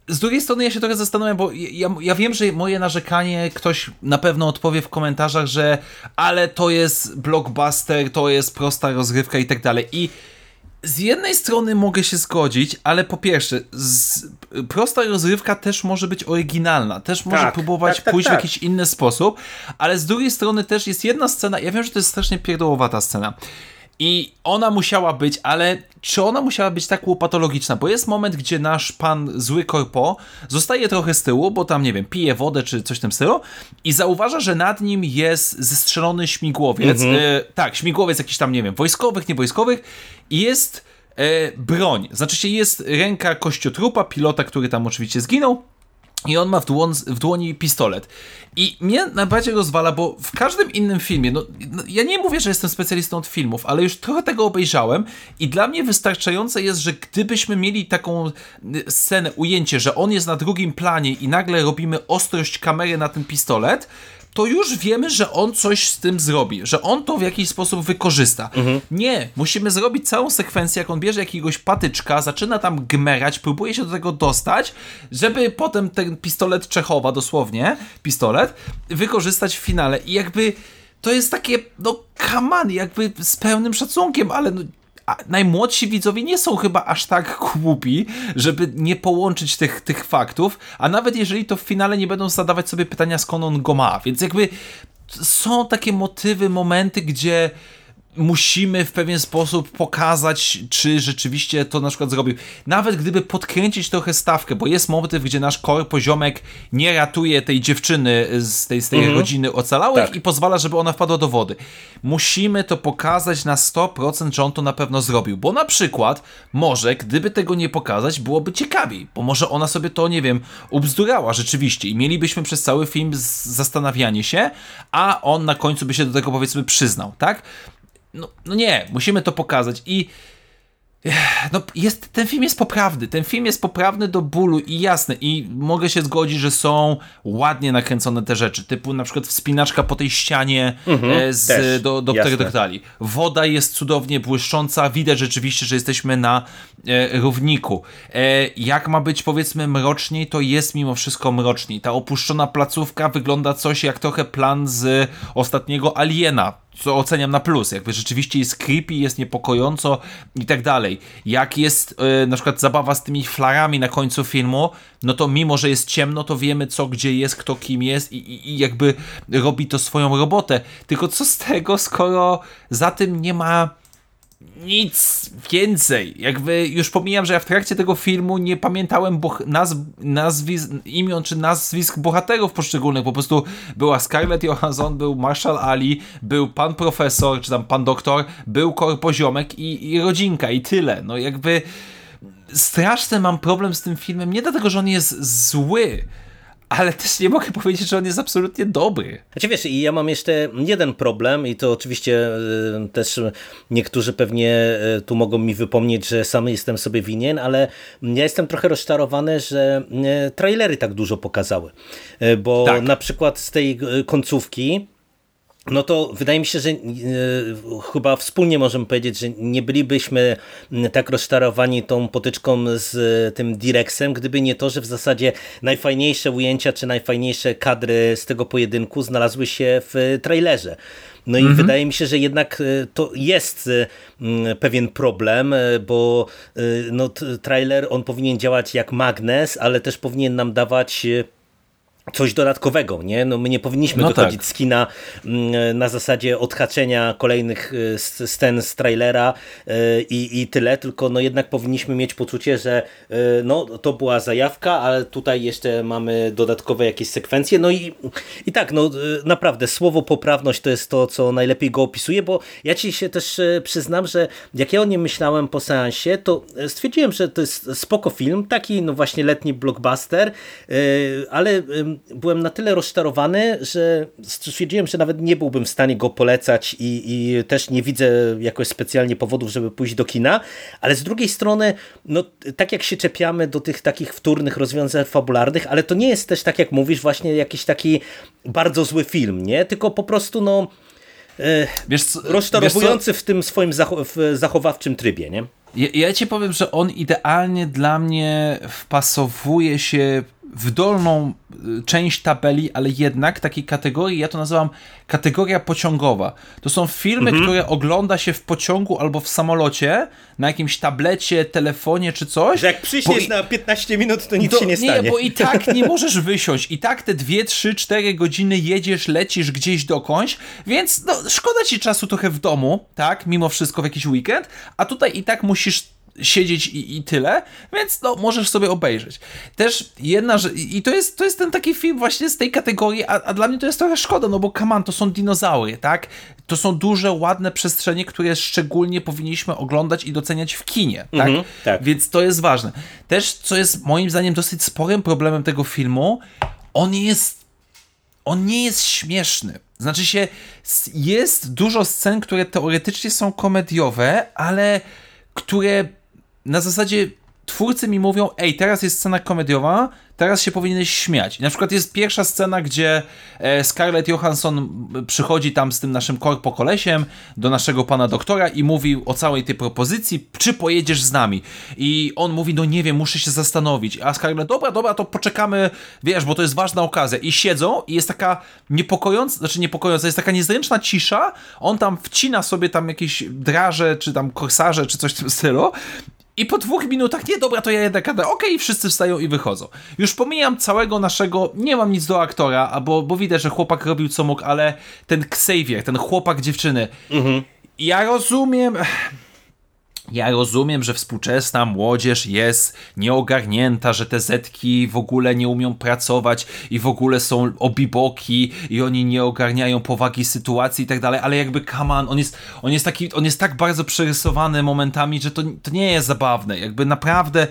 z drugiej strony ja się trochę zastanawiam, bo ja, ja wiem, że moje narzekanie ktoś na pewno odpowie w komentarzach, że ale to jest blockbuster, to jest prosta rozgrywka i tak dalej. I z jednej strony mogę się zgodzić, ale po pierwsze, z, prosta rozrywka też może być oryginalna, też może tak, próbować tak, tak, pójść w tak. jakiś inny sposób, ale z drugiej strony też jest jedna scena, ja wiem, że to jest strasznie pierdołowata scena, i ona musiała być, ale czy ona musiała być tak łopatologiczna? Bo jest moment, gdzie nasz pan zły korpo zostaje trochę z tyłu, bo tam, nie wiem, pije wodę czy coś w tym stylu i zauważa, że nad nim jest zestrzelony śmigłowiec. Mhm. E, tak, śmigłowiec jakiś tam, nie wiem, wojskowych, niewojskowych i jest e, broń. Znaczy się jest ręka kościotrupa, pilota, który tam oczywiście zginął i on ma w, dłoni, w dłoni pistolet. I mnie najbardziej rozwala, bo w każdym innym filmie, no, no, ja nie mówię, że jestem specjalistą od filmów, ale już trochę tego obejrzałem i dla mnie wystarczające jest, że gdybyśmy mieli taką y, scenę, ujęcie, że on jest na drugim planie i nagle robimy ostrość kamery na ten pistolet, to już wiemy, że on coś z tym zrobi, że on to w jakiś sposób wykorzysta. Mhm. Nie, musimy zrobić całą sekwencję, jak on bierze jakiegoś patyczka, zaczyna tam gmerać, próbuje się do tego dostać, żeby potem ten pistolet Czechowa, dosłownie, pistolet, wykorzystać w finale. I jakby to jest takie, no come on, jakby z pełnym szacunkiem, ale no, najmłodsi widzowie nie są chyba aż tak głupi, żeby nie połączyć tych, tych faktów, a nawet jeżeli to w finale nie będą zadawać sobie pytania skąd on go ma, więc jakby są takie motywy, momenty, gdzie musimy w pewien sposób pokazać, czy rzeczywiście to na przykład zrobił. Nawet gdyby podkręcić trochę stawkę, bo jest motyw, gdzie nasz kor poziomek nie ratuje tej dziewczyny z tej, z tej mhm. rodziny ocalałych tak. i pozwala, żeby ona wpadła do wody. Musimy to pokazać na 100%, że on to na pewno zrobił, bo na przykład może, gdyby tego nie pokazać, byłoby ciekawiej, bo może ona sobie to, nie wiem, ubzdurała rzeczywiście i mielibyśmy przez cały film zastanawianie się, a on na końcu by się do tego powiedzmy przyznał, tak? No, no nie, musimy to pokazać i no jest, ten film jest poprawny, ten film jest poprawny do bólu i jasne i mogę się zgodzić, że są ładnie nakręcone te rzeczy, typu na przykład wspinaczka po tej ścianie mhm, z, też, do, do pterodactyli. Woda jest cudownie błyszcząca, widać rzeczywiście, że jesteśmy na e, równiku. E, jak ma być powiedzmy mroczniej, to jest mimo wszystko mroczniej. Ta opuszczona placówka wygląda coś jak trochę plan z ostatniego Aliena, co oceniam na plus, jakby rzeczywiście jest creepy, jest niepokojąco i tak dalej. Jak jest yy, na przykład zabawa z tymi flarami na końcu filmu, no to mimo, że jest ciemno, to wiemy co, gdzie jest, kto kim jest i, i, i jakby robi to swoją robotę. Tylko co z tego, skoro za tym nie ma nic więcej. Jakby już pomijam, że ja w trakcie tego filmu nie pamiętałem nazw, nazwisk, imion czy nazwisk bohaterów poszczególnych. Po prostu była Scarlett Johansson, był Marshall Ali, był pan profesor, czy tam pan doktor, był korpoziomek i, i rodzinka i tyle. No jakby straszny mam problem z tym filmem, nie dlatego, że on jest zły, ale też nie mogę powiedzieć, że on jest absolutnie dobry. Znaczy wiesz, i ja mam jeszcze jeden problem i to oczywiście y, też niektórzy pewnie y, tu mogą mi wypomnieć, że sam jestem sobie winien, ale ja jestem trochę rozczarowany, że y, trailery tak dużo pokazały, bo tak. na przykład z tej końcówki no to wydaje mi się, że e, chyba wspólnie możemy powiedzieć, że nie bylibyśmy tak rozczarowani tą potyczką z tym Direxem, gdyby nie to, że w zasadzie najfajniejsze ujęcia czy najfajniejsze kadry z tego pojedynku znalazły się w trailerze. No i mhm. wydaje mi się, że jednak e, to jest e, pewien problem, bo no, trailer on powinien działać jak magnes, ale też powinien nam dawać coś dodatkowego, nie? No my nie powinniśmy no wychodzić tak. z kina mm, na zasadzie odhaczenia kolejnych y, scen z trailera y, i, i tyle, tylko no jednak powinniśmy mieć poczucie, że y, no to była zajawka, ale tutaj jeszcze mamy dodatkowe jakieś sekwencje, no i, i tak, no naprawdę słowo poprawność to jest to, co najlepiej go opisuje, bo ja ci się też przyznam, że jak ja o nim myślałem po seansie, to stwierdziłem, że to jest spoko film, taki no właśnie letni blockbuster, ale byłem na tyle rozczarowany, że stwierdziłem, że nawet nie byłbym w stanie go polecać i, i też nie widzę jakoś specjalnie powodów, żeby pójść do kina, ale z drugiej strony, no tak jak się czepiamy do tych takich wtórnych rozwiązań fabularnych, ale to nie jest też tak jak mówisz, właśnie jakiś taki bardzo zły film, nie? Tylko po prostu no e, wiesz co, rozczarowujący wiesz w tym swoim zachowawczym trybie, nie? Ja, ja ci powiem, że on idealnie dla mnie wpasowuje się w dolną y, część tabeli, ale jednak takiej kategorii, ja to nazywam kategoria pociągowa. To są filmy, mhm. które ogląda się w pociągu albo w samolocie, na jakimś tablecie, telefonie czy coś. Że jak przyjdziesz na 15 minut, to nic to, się nie stanie. Nie, bo i tak nie możesz wysiąść. I tak te 2, 3, 4 godziny jedziesz, lecisz gdzieś dokądś, więc no, szkoda ci czasu trochę w domu, tak, mimo wszystko w jakiś weekend, a tutaj i tak musisz siedzieć i, i tyle, więc no, możesz sobie obejrzeć. Też jedna, że i to jest, to jest ten taki film właśnie z tej kategorii, a, a dla mnie to jest trochę szkoda, no bo kaman, to są dinozaury, tak? To są duże, ładne przestrzenie, które szczególnie powinniśmy oglądać i doceniać w kinie, tak? Mhm, tak? Więc to jest ważne. Też, co jest moim zdaniem dosyć sporym problemem tego filmu, on jest on nie jest śmieszny. Znaczy się, jest dużo scen, które teoretycznie są komediowe, ale które na zasadzie twórcy mi mówią, ej, teraz jest scena komediowa, teraz się powinieneś śmiać. I na przykład jest pierwsza scena, gdzie e, Scarlett Johansson przychodzi tam z tym naszym korpo kolesiem do naszego pana doktora i mówi o całej tej propozycji, czy pojedziesz z nami. I on mówi, no nie wiem, muszę się zastanowić. A Scarlett, dobra, dobra, to poczekamy, wiesz, bo to jest ważna okazja. I siedzą i jest taka niepokojąca, znaczy niepokojąca, jest taka niezręczna cisza, on tam wcina sobie tam jakieś draże, czy tam korsarze, czy coś w tym stylu i po dwóch minutach, nie dobra, to ja jednak jadę, okej, okay, wszyscy wstają i wychodzą. Już pomijam całego naszego, nie mam nic do aktora, bo, bo widać, że chłopak robił co mógł, ale ten Xavier, ten chłopak dziewczyny, mhm. ja rozumiem... Ja rozumiem, że współczesna młodzież jest nieogarnięta, że te zetki w ogóle nie umią pracować i w ogóle są obiboki i oni nie ogarniają powagi sytuacji i tak dalej, ale jakby Kaman, on jest, on jest taki, on jest tak bardzo przerysowany momentami, że to, to nie jest zabawne. Jakby naprawdę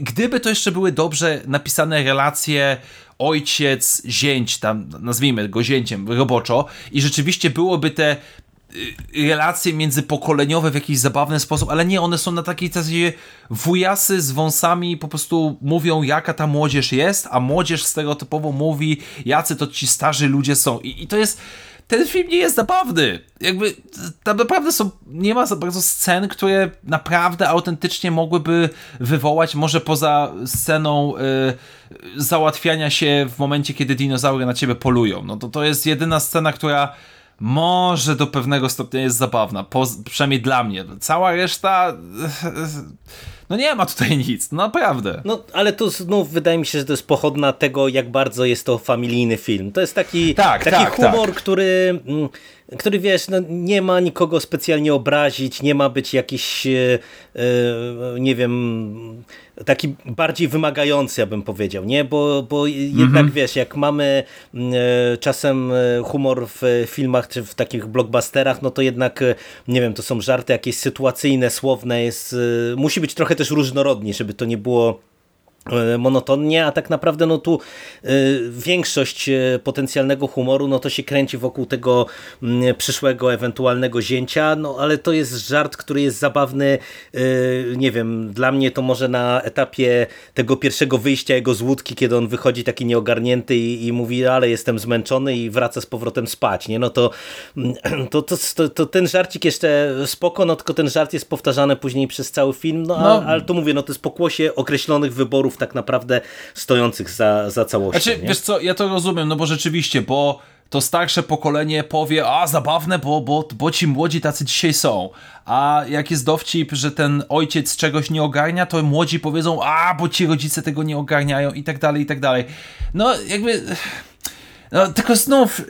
gdyby to jeszcze były dobrze napisane relacje ojciec, zięć, tam nazwijmy go zięciem roboczo i rzeczywiście byłoby te relacje międzypokoleniowe w jakiś zabawny sposób, ale nie, one są na takiej zasadzie wujasy z wąsami po prostu mówią jaka ta młodzież jest, a młodzież stereotypowo mówi jacy to ci starzy ludzie są i, i to jest ten film nie jest zabawny. Jakby tam naprawdę są, nie ma za bardzo scen, które naprawdę autentycznie mogłyby wywołać, może poza sceną y, załatwiania się w momencie, kiedy dinozaury na ciebie polują. No to to jest jedyna scena, która może do pewnego stopnia jest zabawna, po, przynajmniej dla mnie. Cała reszta no nie ma tutaj nic, naprawdę. No, ale to znów wydaje mi się, że to jest pochodna tego, jak bardzo jest to familijny film. To jest taki, tak, taki tak, humor, tak. który mm, który wiesz, no, nie ma nikogo specjalnie obrazić, nie ma być jakiś, e, nie wiem, taki bardziej wymagający, ja bym powiedział, nie? Bo, bo jednak mhm. wiesz, jak mamy mm, e, czasem humor w filmach czy w takich blockbusterach, no to jednak, nie wiem, to są żarty jakieś sytuacyjne, słowne, jest, musi być trochę też różnorodnie, żeby to nie było monotonnie, a tak naprawdę no tu e, większość e, potencjalnego humoru no to się kręci wokół tego mm, przyszłego ewentualnego zięcia, no ale to jest żart, który jest zabawny, nie wiem, dla mnie to może na etapie tego pierwszego wyjścia jego z łódki, kiedy on wychodzi taki nieogarnięty i, i mówi, ale jestem zmęczony i wraca z powrotem spać, nie? No to, mm, to, to, to, to ten żarcik jeszcze spoko, no tylko ten żart jest powtarzany później przez cały film, no, no. ale to mówię, no to jest pokłosie określonych wyborów tak naprawdę stojących za, za całością. Znaczy, nie? wiesz co, ja to rozumiem, no bo rzeczywiście, bo to starsze pokolenie powie, a zabawne, bo, bo, bo ci młodzi tacy dzisiaj są. A jak jest dowcip, że ten ojciec czegoś nie ogarnia, to młodzi powiedzą, a bo ci rodzice tego nie ogarniają i tak dalej, i tak dalej. No jakby... No, tylko znów,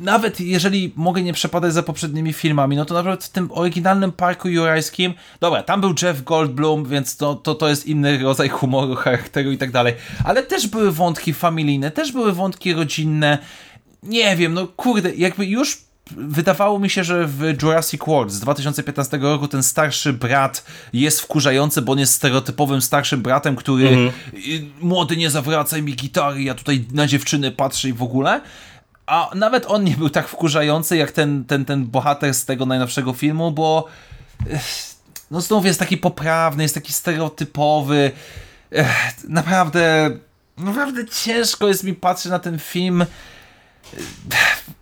nawet jeżeli mogę nie przepadać za poprzednimi filmami, no to nawet w tym oryginalnym Parku Jurajskim, dobra, tam był Jeff Goldblum, więc to, to, to jest inny rodzaj humoru, charakteru i tak dalej, ale też były wątki familijne, też były wątki rodzinne, nie wiem, no kurde, jakby już wydawało mi się, że w Jurassic World z 2015 roku ten starszy brat jest wkurzający, bo on jest stereotypowym starszym bratem, który -hmm. młody nie zawracaj mi gitary, ja tutaj na dziewczyny patrzę i w ogóle a nawet on nie był tak wkurzający jak ten, ten, ten bohater z tego najnowszego filmu, bo no znów jest taki poprawny, jest taki stereotypowy. Naprawdę, naprawdę ciężko jest mi patrzeć na ten film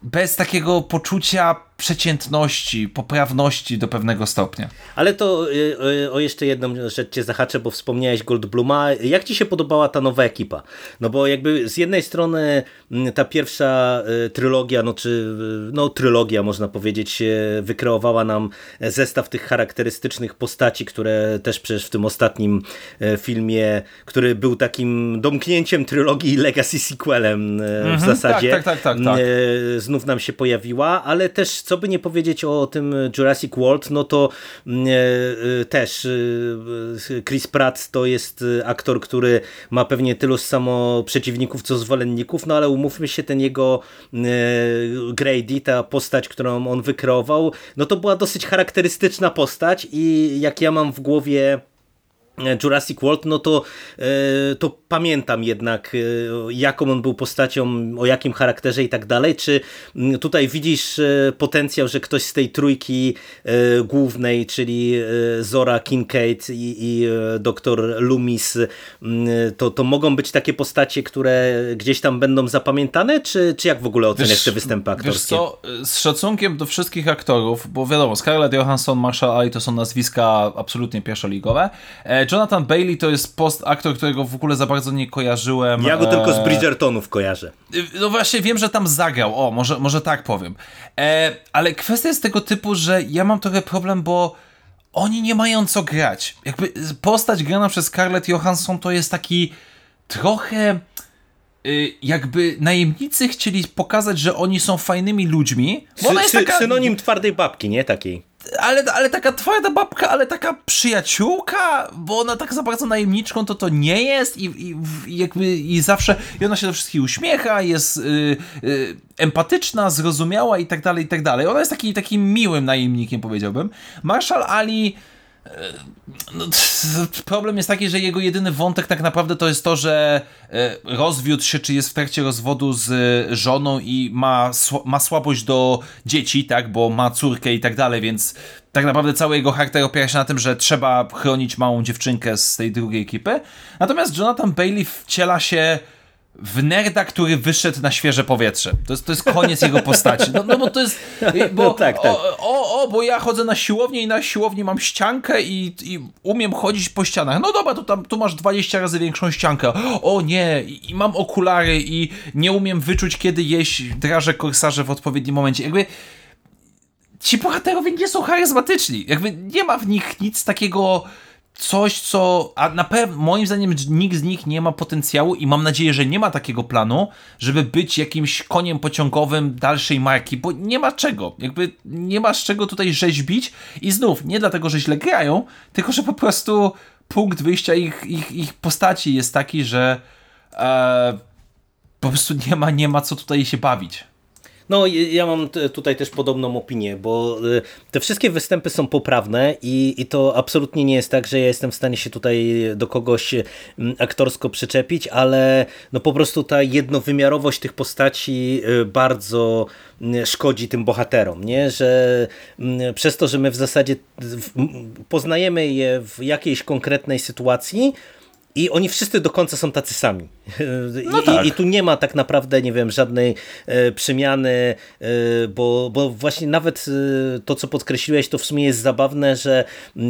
bez takiego poczucia przeciętności, poprawności do pewnego stopnia. Ale to y, y, o jeszcze jedną rzecz cię zahaczę, bo wspomniałeś Goldbluma. Jak ci się podobała ta nowa ekipa? No bo jakby z jednej strony mm, ta pierwsza y, trylogia, no czy no trylogia można powiedzieć, wykreowała nam zestaw tych charakterystycznych postaci, które też przecież w tym ostatnim filmie, który był takim domknięciem trylogii Legacy sequelem w mhm, zasadzie, tak, tak, tak, tak, tak. znów nam się pojawiła, ale też co by nie powiedzieć o tym Jurassic World, no to mm, e, e, też e, Chris Pratt to jest aktor, który ma pewnie tylu samo przeciwników, co zwolenników, no ale umówmy się, ten jego Grady, ta postać, którą on wykreował, no to była dosyć charakterystyczna postać i jak ja mam w głowie Jurassic World, no to, e, to pamiętam jednak e, jaką on był postacią, o jakim charakterze i tak dalej. Czy tutaj widzisz e, potencjał, że ktoś z tej trójki głównej, czyli Zora Kincaid i, i doktor Loomis, to, to mogą być takie postacie, które gdzieś tam będą zapamiętane, czy, czy jak w ogóle oceniasz wiesz, te występy aktorskie? Wiesz co, z szacunkiem do wszystkich aktorów, bo wiadomo, Scarlett Johansson, Marshall Ali to są nazwiska absolutnie pierwszoligowe, Jonathan Bailey to jest post aktor, którego w ogóle za bardzo nie kojarzyłem. Ja go e... tylko z Bridgertonów kojarzę. No właśnie, wiem, że tam zagrał. O, może, może tak powiem. E... Ale kwestia jest tego typu, że ja mam trochę problem, bo oni nie mają co grać. Jakby postać grana przez Scarlett Johansson to jest taki trochę y, jakby najemnicy chcieli pokazać, że oni są fajnymi ludźmi. Sy, jest taka... Synonim twardej babki, nie? Takiej ale, ale taka twoja babka, ale taka przyjaciółka, bo ona tak za bardzo najemniczką to to nie jest i, i, i jakby i zawsze, i ona się do wszystkich uśmiecha, jest y, y, empatyczna, zrozumiała i tak dalej, i tak dalej. Ona jest taki, takim miłym najemnikiem, powiedziałbym. Marshall Ali no, problem jest taki, że jego jedyny wątek tak naprawdę to jest to, że e, rozwiódł się, czy jest w trakcie rozwodu z żoną i ma, ma słabość do dzieci, tak, bo ma córkę i tak dalej, więc tak naprawdę cały jego charakter opiera się na tym, że trzeba chronić małą dziewczynkę z tej drugiej ekipy. Natomiast Jonathan Bailey wciela się w nerda, który wyszedł na świeże powietrze. To jest, to jest koniec jego postaci. No, no bo to jest. Bo, no tak, tak. O, o, o, bo ja chodzę na siłownię i na siłowni mam ściankę i, i umiem chodzić po ścianach. No dobra, to tam tu masz 20 razy większą ściankę. O nie, i, i mam okulary i nie umiem wyczuć, kiedy jeść draże korsarze w odpowiednim momencie. Jakby ci bohaterowie nie są charyzmatyczni. Jakby nie ma w nich nic takiego coś, co. A na pewno, moim zdaniem, nikt z nich nie ma potencjału i mam nadzieję, że nie ma takiego planu, żeby być jakimś koniem pociągowym dalszej marki, bo nie ma czego. Jakby nie ma z czego tutaj rzeźbić i znów, nie dlatego, że źle grają, tylko że po prostu punkt wyjścia ich, ich, ich postaci jest taki, że e, po prostu nie ma, nie ma co tutaj się bawić. No, ja mam tutaj też podobną opinię, bo y, te wszystkie występy są poprawne i, i to absolutnie nie jest tak, że ja jestem w stanie się tutaj do kogoś mm, aktorsko przyczepić, ale no po prostu ta jednowymiarowość tych postaci y, bardzo szkodzi tym bohaterom, nie? że przez to, że my w zasadzie poznajemy je w jakiejś konkretnej sytuacji, i oni wszyscy do końca są tacy sami. No I, tak. I, tu nie ma tak naprawdę, nie wiem, żadnej e, przemiany, e, bo, bo właśnie nawet e, to, co podkreśliłeś, to w sumie jest zabawne, że e,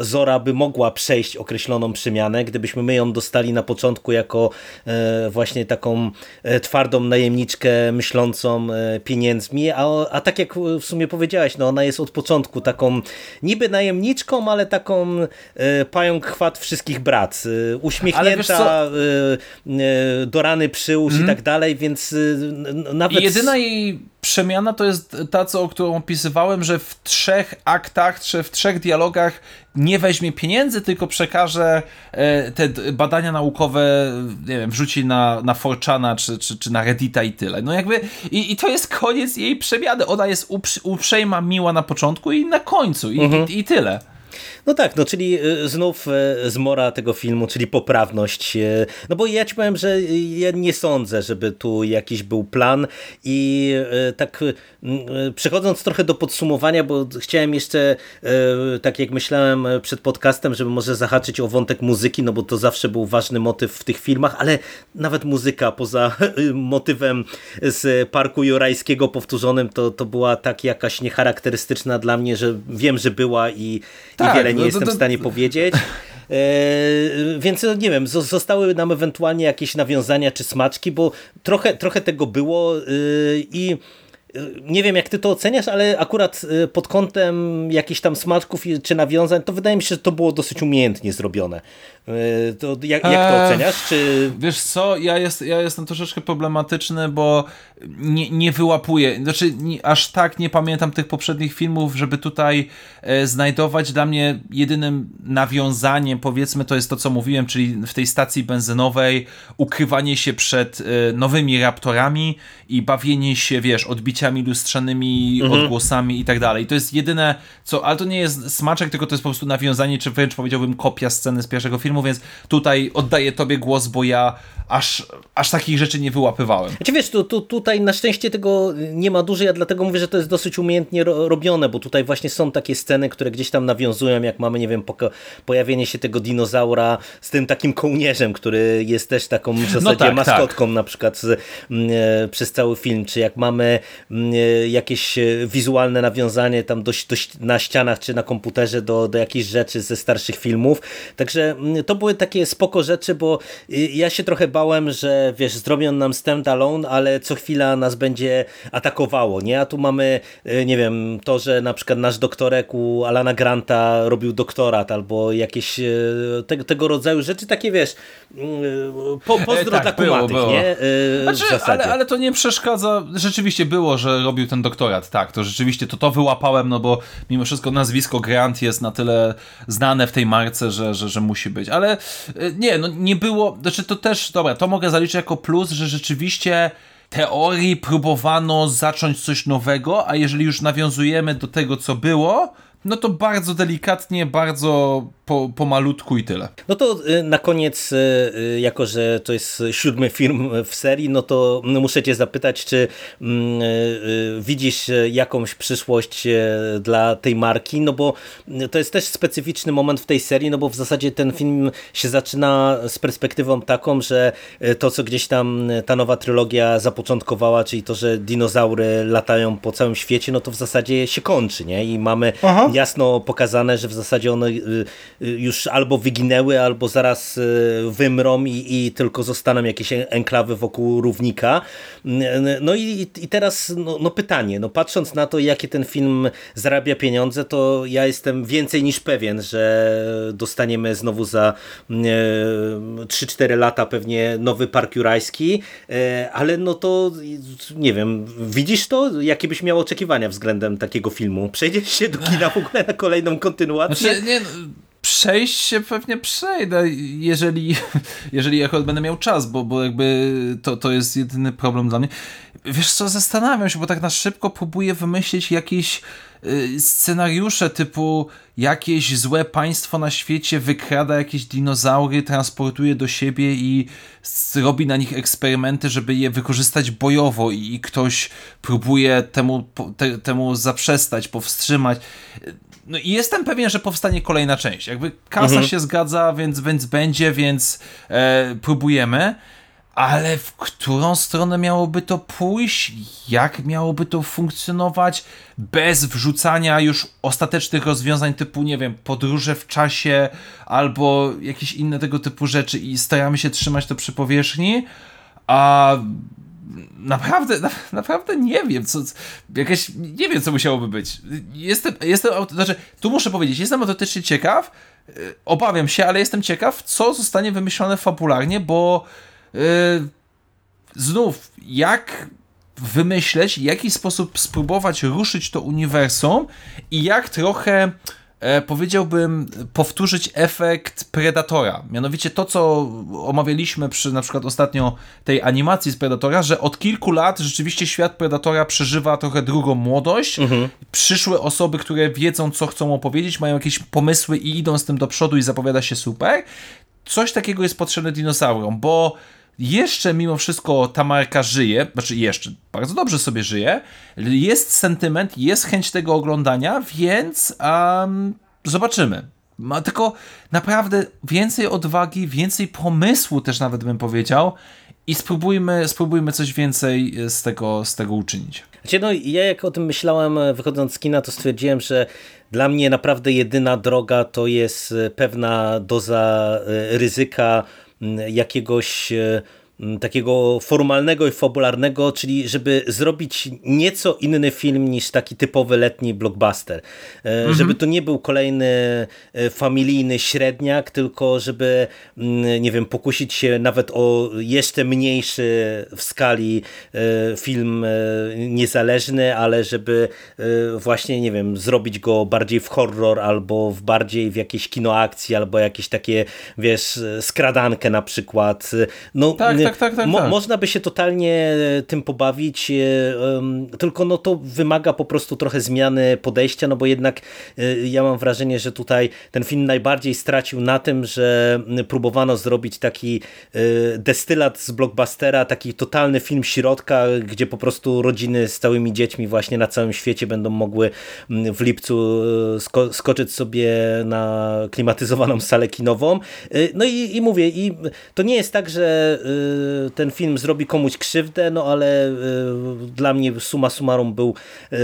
Zora by mogła przejść określoną przemianę, gdybyśmy my ją dostali na początku jako e, właśnie taką e, twardą najemniczkę myślącą pieniędzmi, a, a tak jak w sumie powiedziałeś, no ona jest od początku taką niby najemniczką, ale taką pająk chwat wszystkich brat uśmiechnięta, y, y, do rany przyłóż mm. i mhm. tak dalej, więc y, nawet... Jedyna jej przemiana to jest ta, co, o którą opisywałem, że w trzech aktach, czy w trzech dialogach nie weźmie pieniędzy, tylko przekaże e, te badania naukowe, nie wiem, wrzuci na, na Forchana czy, czy, czy na Reddita i tyle. No jakby, i, i to jest koniec jej przemiany. Ona jest uprzejma, miła na początku i na końcu i, mhm. i, i tyle. No tak, no czyli y, znów y, zmora tego filmu, czyli poprawność. Y, no bo ja ci powiem, że ja nie sądzę, żeby tu jakiś był plan i tak przechodząc trochę do podsumowania, bo chciałem jeszcze, tak jak myślałem przed podcastem, żeby może zahaczyć o wątek muzyki, no bo to zawsze był ważny motyw w tych filmach, ale nawet muzyka poza motywem z Parku Jurajskiego powtórzonym, to, to była tak jakaś niecharakterystyczna dla mnie, że wiem, że była i, tak, i wiele nie no, jestem to, to... w stanie powiedzieć. E, więc no, nie wiem, zostały nam ewentualnie jakieś nawiązania czy smaczki, bo trochę, trochę tego było yy, i nie wiem jak ty to oceniasz, ale akurat y, pod kątem jakichś tam smaczków czy nawiązań, to wydaje mi się, że to było dosyć umiejętnie zrobione. Y, to jak, jak to oceniasz? Czy... Wiesz co, ja, jest, ja jestem troszeczkę problematyczny, bo nie, nie wyłapuję, znaczy nie, aż tak nie pamiętam tych poprzednich filmów, żeby tutaj e, znajdować. Dla mnie jedynym nawiązaniem, powiedzmy, to jest to, co mówiłem, czyli w tej stacji benzynowej ukrywanie się przed e, nowymi raptorami i bawienie się, wiesz, odbiciami lustrzanymi, mhm. odgłosami i tak dalej. To jest jedyne, co, ale to nie jest smaczek, tylko to jest po prostu nawiązanie, czy wręcz powiedziałbym kopia sceny z pierwszego filmu, więc tutaj oddaję tobie głos, bo ja aż, aż takich rzeczy nie wyłapywałem. Znaczy wiesz, tu, tu, tutaj na szczęście tego nie ma dużo, ja dlatego mówię, że to jest dosyć umiejętnie ro robione, bo tutaj właśnie są takie sceny, które gdzieś tam nawiązują, jak mamy, nie wiem, pojawienie się tego dinozaura z tym takim kołnierzem, który jest też taką w zasadzie no tak, maskotką tak. na przykład z, e, przez cały film, czy jak mamy e, jakieś e, wizualne nawiązanie tam do, do, na ścianach, czy na komputerze do, do jakichś rzeczy ze starszych filmów, także to były takie spoko rzeczy, bo y, ja się trochę bałem, że wiesz, zrobią nam stand alone, ale co chwila nas będzie atakowało, nie? A tu mamy, e, nie wiem, to, że na przykład nasz doktorek u Alana Granta robił doktorat albo jakieś e, tego, tego rodzaju rzeczy, takie wiesz, po, pozdro e, tak, dla było, było. nie? Znaczy, ale, ale to nie przeszkadza, rzeczywiście było, że robił ten doktorat, tak, to rzeczywiście to to wyłapałem, no bo mimo wszystko nazwisko Grant jest na tyle znane w tej marce, że, że, że musi być, ale nie, no nie było, znaczy to też, dobra, to mogę zaliczyć jako plus, że rzeczywiście teorii próbowano zacząć coś nowego, a jeżeli już nawiązujemy do tego, co było, no to bardzo delikatnie, bardzo po, pomalutku i tyle. No to y, na koniec, y, y, jako że to jest siódmy film w serii, no to muszę cię zapytać, czy mm, widzisz jakąś przyszłość dla tej marki, no bo to jest też specyficzny moment w tej serii, no bo w zasadzie ten film się zaczyna z perspektywą taką, że to, co gdzieś tam ta nowa trylogia zapoczątkowała, czyli to, że dinozaury latają po całym świecie, no to w zasadzie się kończy, nie? I mamy Aha. Jasno pokazane, że w zasadzie one Y, już albo wyginęły, albo zaraz y, wymrą i, i tylko zostaną jakieś enklawy wokół równika. Y, no i, i teraz no, no, pytanie, no patrząc na to, jakie ten film zarabia pieniądze, to ja jestem więcej niż pewien, że dostaniemy znowu za 3-4 lata pewnie nowy Park Jurajski, ale no to nie wiem, widzisz to? Jakie byś miał oczekiwania względem takiego filmu? Przejdziesz się do kina ogóle na kolejną kontynuację? Znaczy, nie, no, przejść się pewnie przejdę, jeżeli, jeżeli akurat będę miał czas, bo, bo jakby to, to jest jedyny problem dla mnie. Wiesz co, zastanawiam się, bo tak na szybko próbuję wymyślić jakieś y, scenariusze typu jakieś złe państwo na świecie wykrada jakieś dinozaury, transportuje do siebie i robi na nich eksperymenty, żeby je wykorzystać bojowo i ktoś próbuje temu, te, temu zaprzestać, powstrzymać. No i jestem pewien, że powstanie kolejna część. Jakby kasa mhm. się zgadza, więc, więc będzie, więc e, próbujemy. Ale w którą stronę miałoby to pójść? Jak miałoby to funkcjonować bez wrzucania już ostatecznych rozwiązań typu, nie wiem, podróże w czasie albo jakieś inne tego typu rzeczy i staramy się trzymać to przy powierzchni? A naprawdę, na, naprawdę nie wiem, co, jakaś, nie wiem, co musiałoby być. Jestem, jestem, znaczy, tu muszę powiedzieć, jestem autentycznie ciekaw, e, obawiam się, ale jestem ciekaw, co zostanie wymyślone fabularnie, bo znów, jak wymyśleć, w jaki sposób spróbować ruszyć to uniwersum i jak trochę e, powiedziałbym, powtórzyć efekt Predatora. Mianowicie to, co omawialiśmy przy na przykład ostatnio tej animacji z Predatora, że od kilku lat rzeczywiście świat Predatora przeżywa trochę drugą młodość. Mhm. Przyszłe osoby, które wiedzą, co chcą opowiedzieć, mają jakieś pomysły i idą z tym do przodu i zapowiada się super. Coś takiego jest potrzebne dinozaurom, bo jeszcze mimo wszystko ta marka żyje, znaczy jeszcze, bardzo dobrze sobie żyje, jest sentyment, jest chęć tego oglądania, więc um, zobaczymy. Ma tylko naprawdę więcej odwagi, więcej pomysłu też nawet bym powiedział i spróbujmy, spróbujmy coś więcej z tego, z tego uczynić. Znaczy, no, ja jak o tym myślałem wychodząc z kina, to stwierdziłem, że dla mnie naprawdę jedyna droga to jest pewna doza e, ryzyka, jakiegoś e, takiego formalnego i fabularnego, czyli żeby zrobić nieco inny film niż taki typowy letni blockbuster. E, mhm. Żeby to nie był kolejny e, familijny średniak, tylko żeby, nie wiem, pokusić się nawet o jeszcze mniejszy w skali film niezależny, ale żeby właśnie, nie wiem, zrobić go bardziej w horror albo w bardziej w jakieś kino akcji, albo jakieś takie, wiesz, skradankę na przykład. No, tak, tak, tak, tak, Mo tak. Można by się totalnie e, tym pobawić, e, tylko no to wymaga po prostu trochę zmiany podejścia, no bo jednak e, ja mam wrażenie, że tutaj ten film najbardziej stracił na tym, że próbowano zrobić taki destylat z blockbustera, taki totalny film środka, gdzie po prostu rodziny z całymi dziećmi właśnie na całym świecie będą mogły w lipcu sko skoczyć sobie na klimatyzowaną salę kinową. No i, i mówię, i to nie jest tak, że ten film zrobi komuś krzywdę, no ale e, dla mnie suma summarum był e,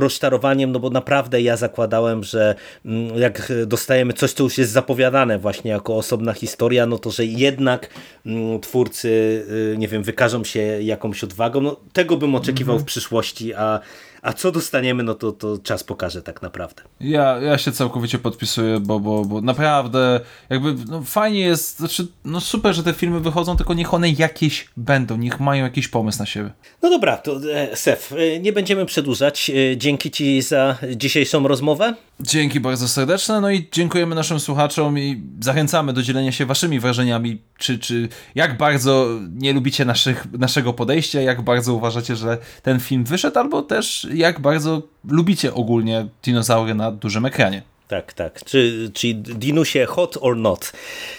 rozczarowaniem, no bo naprawdę ja zakładałem, że mm, jak dostajemy coś, co już jest zapowiadane właśnie jako osobna historia, no to, że jednak mm, twórcy, nie wiem, wykażą się jakąś odwagą. No, tego bym oczekiwał mhm. w przyszłości, a a co dostaniemy, no to, to czas pokaże tak naprawdę. Ja, ja się całkowicie podpisuję, bo, bo, bo naprawdę jakby no, fajnie jest, znaczy no super, że te filmy wychodzą, tylko niech one jakieś będą, niech mają jakiś pomysł na siebie. No dobra, to e, Sef, e, nie będziemy przedłużać. E, dzięki Ci za dzisiejszą rozmowę. Dzięki bardzo serdeczne, no i dziękujemy naszym słuchaczom i zachęcamy do dzielenia się waszymi wrażeniami, czy, czy jak bardzo nie lubicie naszych, naszego podejścia, jak bardzo uważacie, że ten film wyszedł, albo też jak bardzo lubicie ogólnie dinozaury na dużym ekranie. Tak, tak. Czy, czy Dinusie hot or not?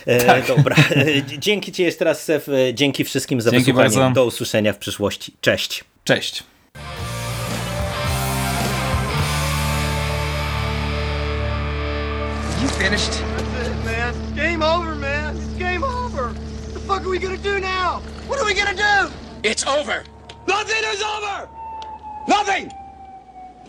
E, Tak. Dobra. E, Dzięki Ci jeszcze raz, Sef. E, Dzięki wszystkim za Dzięki wysłuchanie. bardzo. Do usłyszenia w przyszłości. Cześć. Cześć! You finished? That's it, man. It's game over, man. It's game over. What the fuck are we gonna do now? What are we gonna do? It's over. Nothing is over! Nothing!